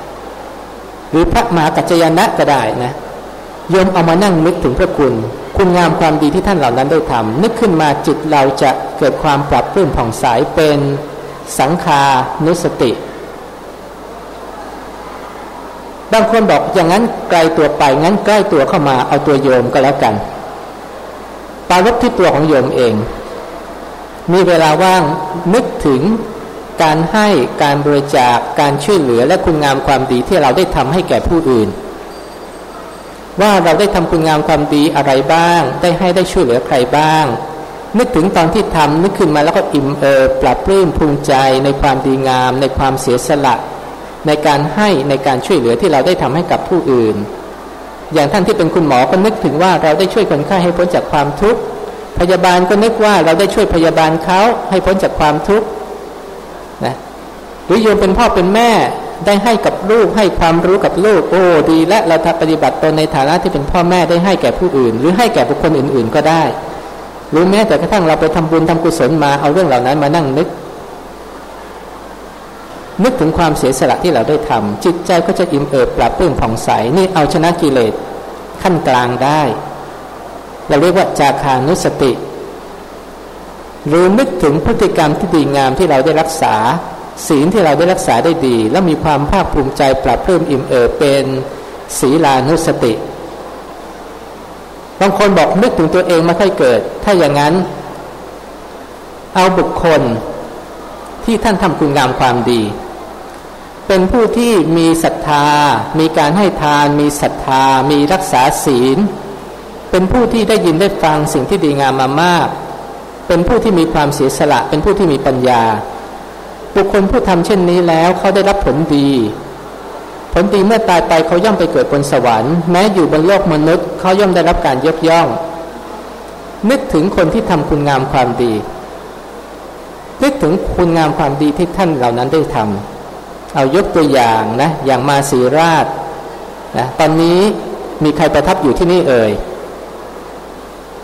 หรือพระมหากัจจยนะก็ได้นะโยมเอามานั่งนึกถึงพระคุณ คุณงามความดีที่ท่านเหล่านั้นได้ทำนึกขึ้นมาจิตเราจะเกิดความปรับปลื้มผ่องใสเป็น สังขานุสติ บางคนบอกอย่างนั้นไกลตัวไปงั้นใกล้ตัวเข้ามาเอาตัวโยมก็แล้วกัน ปารบที่ตัวของโยมเอง มีเวลาว่างนึกถึงการให้การบริจาคการช่วยเหลือและคุณงามความดีที่เราได้ทำให้แก่ผู้อื่น ว่าเราได้ทำคุณงามความดีอะไรบ้าง ได้ให้ได้ช่วยเหลือใครบ้าง นึกถึงตอนที่ทำนึกขึ้นมาแล้วก็อิ่มเอิบปรับปลื้มภูมิใจในความดีงาม ในความเสียสละ ในการให้ในการช่วยเหลือที่เราได้ทำให้กับผู้อื่น อย่างท่านที่เป็นคุณหมอก็นึกถึงว่าเราได้ช่วยคนไข้ให้พ้นจากความทุกข์พยาบาลก็นึกว่าเราได้ช่วยพยาบาลเขาให้พ้นจากความทุกข์นะหรือโยมเป็นพ่อเป็นแม่ได้ให้กับลูกให้ความรู้กับลูก โอ้ดีและเราทำปฏิบัติตนในฐานะที่เป็นพ่อแม่ได้ให้แก่ผู้อื่น หรือให้แก่บุคคลอื่น ๆ ก็ได้ หรือแม้แต่กระทั่งเราไปทำบุญทำกุศลมาเอาเรื่องเหล่านั้นมานั่งนึก นึกถึงความเสียสละที่เราได้ทำจิตใจก็จะอิ่มเอิบปรับปลื้มผ่องใสนี่เอาชนะกิเลสขั้นกลางได้ เราเรียกว่าจาคานุสติ หรือนึกถึงพฤติกรรมที่ดีงามที่เราได้รักษา ศีลที่เราได้รักษาได้ดี และมีความภาคภูมิใจปรับเพิ่มอิ่มเอิบเป็นศีลานุสติ บางคนบอกนึกถึงตัวเองไม่ค่อยเกิด ถ้าอย่างนั้น เอาบุคคลที่ท่านทำคุณงามความดี เป็นผู้ที่มีศรัทธา มีการให้ทาน มีศรัทธา มีรักษาศีล เป็นผู้ที่ได้ยินได้ฟังสิ่งที่ดีงามมามาก เป็นผู้ที่มีความเสียสละ เป็นผู้ที่มีปัญญา บุคคลผู้ทำเช่นนี้แล้วเขาได้รับผลดี ผลดีเมื่อตายไปเขาย่อมไปเกิดบนสวรรค์แม้อยู่บนโลกมนุษย์เขาย่อมได้รับการยกย่อง นึกถึงคนที่ทำคุณงามความดี นึกถึงคุณงามความดีที่ท่านเหล่านั้นได้ทำเอายกตัวอย่างนะอย่างมาสีราชนะตอนนี้มีใครประทับอยู่ที่นี่เอ่ย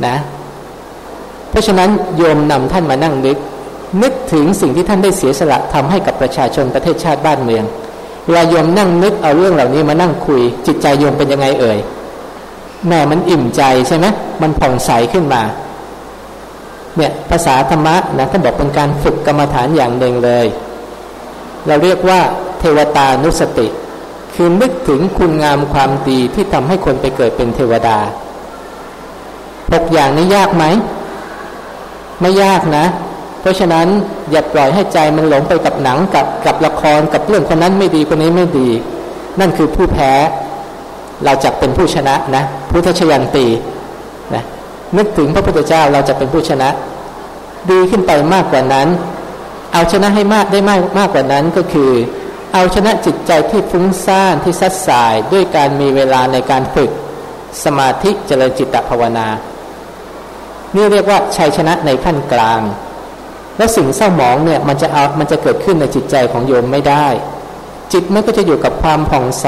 นะเพราะฉะนั้นโยมนำท่านมานั่งนึก นึกถึงสิ่งที่ท่านได้เสียสละทำให้กับประชาชนประเทศชาติบ้านเมือง เวลาโยมนั่งนึกเอาเรื่องเหล่านี้มานั่งคุย จิตใจโยมเป็นยังไงเอ่ยแม่มันอิ่มใจใช่ไหมมันผ่องใสขึ้นมา เนี่ยภาษาธรรมะนะท่านบอกเป็นการฝึกกรรมฐานอย่างหนึ่งเลย เราเรียกว่าเทวตานุสติ คือนึกถึงคุณงามความดีที่ทำให้คนไปเกิดเป็นเทวดาหกอย่างนี้ยากไหม ไม่ยากนะ เพราะฉะนั้นอย่าปล่อยให้ใจมันหลงไปกับหนังกับกับละครกับเรื่องคนนั้นไม่ดีคนนี้ไม่ดี นั่นคือผู้แพ้ เราจะเป็นผู้ชนะนะพุทธชยันตีนะนึกถึงพระพุทธเจ้าเราจะเป็นผู้ชนะ ดีขึ้นไปมากกว่านั้น เอาชนะให้มากได้มากมากกว่านั้นก็คือ เอาชนะจิตใจที่ฟุ้งซ่านที่ซัดสายด้วยการมีเวลาในการฝึกสมาธิเจริญจิตภาวนา นี่เรียกว่าชัยชนะในขั้นกลาง แล้วสิ่งเศร้าหมองเนี่ยมันจะเอามันจะเกิดขึ้นในจิตใจของโยมไม่ได้ จิตมันก็จะอยู่กับความผ่องใส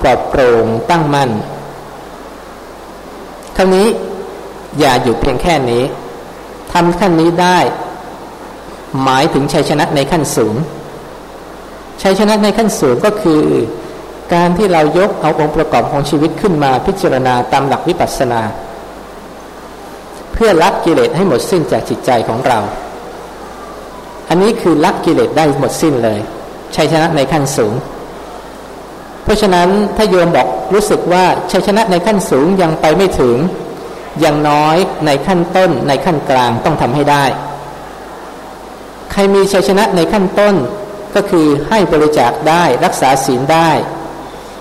ปลอดโปร่งตั้งมั่นครั้งนี้อย่าหยุดเพียงแค่นี้ทำขั้นนี้ได้ หมายถึงชัยชนะในขั้นสูงชัยชนะในขั้นสูงก็คือ การที่เรายกเอาองค์ประกอบของชีวิตขึ้นมาพิจารณาตามหลักวิปัสสนา เพื่อลักกิเลสให้หมดสิ้นจากจิตใจของเรา อันนี้คือลักกิเลสได้หมดสิ้นเลยชัยชนะในขั้นสูง เพราะฉะนั้นถ้าโยมบอกรู้สึกว่าชัยชนะในขั้นสูงยังไปไม่ถึงอย่างน้อยในขั้นต้นในขั้นกลางต้องทำให้ได้ ใครมีชัยชนะในขั้นต้นก็คือให้บริจาคได้รักษาศีลได้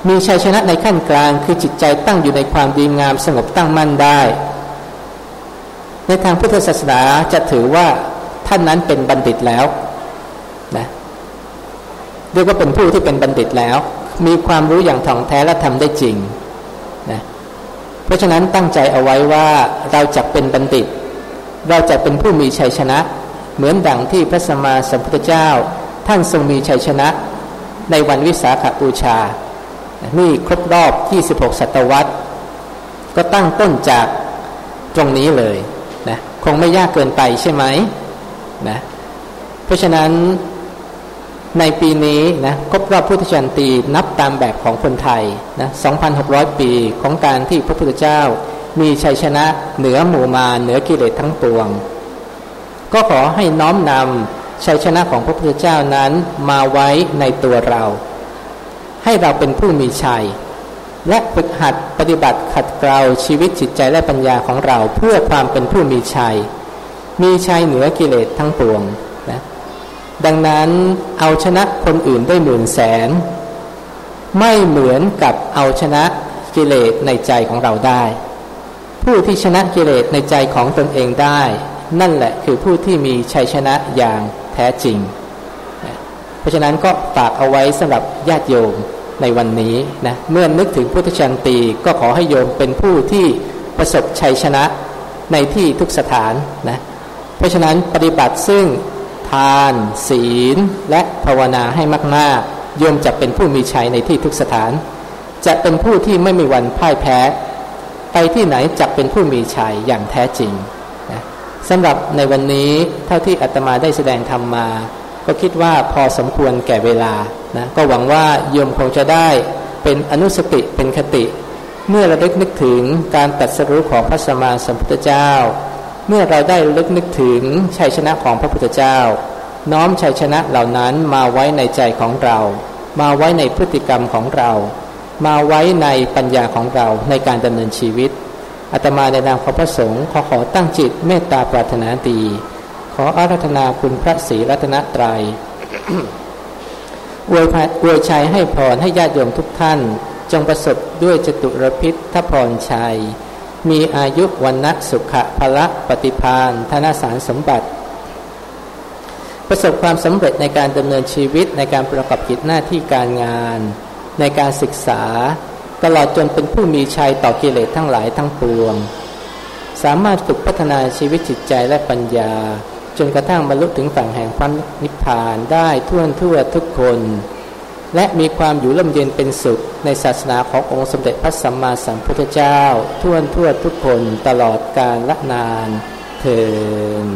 มีชัยชนะในขั้นกลางคือจิตใจตั้งอยู่ในความดีงามสงบตั้งมั่นได้ ในทางพุทธศาสนาจะถือว่า ท่านนั้นเป็นบัณฑิตแล้วนะเรียกว่าเป็นผู้ที่เป็นบัณฑิตแล้ว มีความรู้อย่างถ่องแท้และทำได้จริงนะเพราะฉะนั้นตั้งใจเอาไว้ว่าเราจะเป็นบัณฑิต เราจะเป็นผู้มีชัยชนะ เหมือนดังที่พระสัมมาสัมพุทธเจ้า ท่านทรงมีชัยชนะ ในวันวิสาขบูชา นี่ครบรอบ 26 ศตวรรษ ก็ตั้งต้นจากตรงนี้เลยนะคงไม่ยากเกินไปใช่ไหม นะเพราะฉะนั้นในปีนี้นะครบรอบพุทธจันตีนับตามแบบของคนไทยนะ2,600 ปีของการที่พระพุทธเจ้ามีชัยชนะเหนือหมู่มาเหนือกิเลสทั้งปวง ก็ขอให้น้อมนำชัยชนะของพระพุทธเจ้านั้นมาไว้ในตัวเรา ให้เราเป็นผู้มีชัย และฝึกหัดปฏิบัติขัดเกลาชีวิตจิตใจและปัญญาของเราเพื่อความเป็นผู้มีชัย มีชัยเหนือกิเลสทั้งปวงนะดังนั้นเอาชนะคนอื่นได้หมื่นแสน ไม่เหมือนกับเอาชนะกิเลสในใจของเราได้ ผู้ที่ชนะกิเลสในใจของตนเองได้ นั่นแหละคือผู้ที่มีชัยชนะอย่างแท้จริง เพราะฉะนั้นก็ฝากเอาไว้สำหรับญาติโยมในวันนี้นะเมื่อนึกถึงพุทธชันตีก็ขอให้โยมเป็นผู้ที่ประสบชัยชนะในที่ทุกสถานนะ เพราะฉะนั้นปฏิบัติซึ่งทาน ศีล และภาวนาให้มากๆโยมจะเป็นผู้มีชัยในที่ทุกสถาน จะเป็นผู้ที่ไม่มีวันพ่ายแพ้ ไปที่ไหนจะเป็นผู้มีชัยอย่างแท้จริงนะสำหรับในวันนี้เท่าที่อาตมาได้แสดงธรรมมา ก็คิดว่าพอสมควรแก่เวลานะก็หวังว่าโยมคงจะได้เป็นอนุสติเป็นคติ เมื่อเราได้นึกถึงการตัดสรุปของพระสมมาสัมพุทธเจ้า เมื่อเราได้ลึกนึกถึงชัยชนะของพระพุทธเจ้า น้อมชัยชนะเหล่านั้นมาไว้ในใจของเรา มาไว้ในพฤติกรรมของเรา มาไว้ในปัญญาของเราในการดำเนินชีวิตอาตมาในนามของพระสงฆ์ขอขอตั้งจิตเมตตาปรารถนาดีขออารัธนาคุณพระศรีรัตนตรยัยอวยอวยชัยให้พรให้ญาติโยมทุกท่าน จงประสบด้วยจตุรพิษทพรชัย มีอายุวันนะสุขะพละปฏิพานธนสารสมบัติ ประสบความสำเร็จในการดำเนินชีวิตในการประกอบกิจหน้าที่การงาน ในการศึกษา ตลอดจนเป็นผู้มีชัยต่อกิเลสทั้งหลายทั้งปวง สามารถฝึกพัฒนาชีวิตจิตใจและปัญญา จนกระทั่งบรรลุถึงฝั่งแห่งพระนิพพานได้ทั่วทั่วทุกคน และมีความอยู่ร่มเย็นเป็นสุข ในศาสนาขององค์สมเด็จพระสัมมาสัมพุทธเจ้า ทั่วทั่วทุกคนตลอดกาลละนานเทิน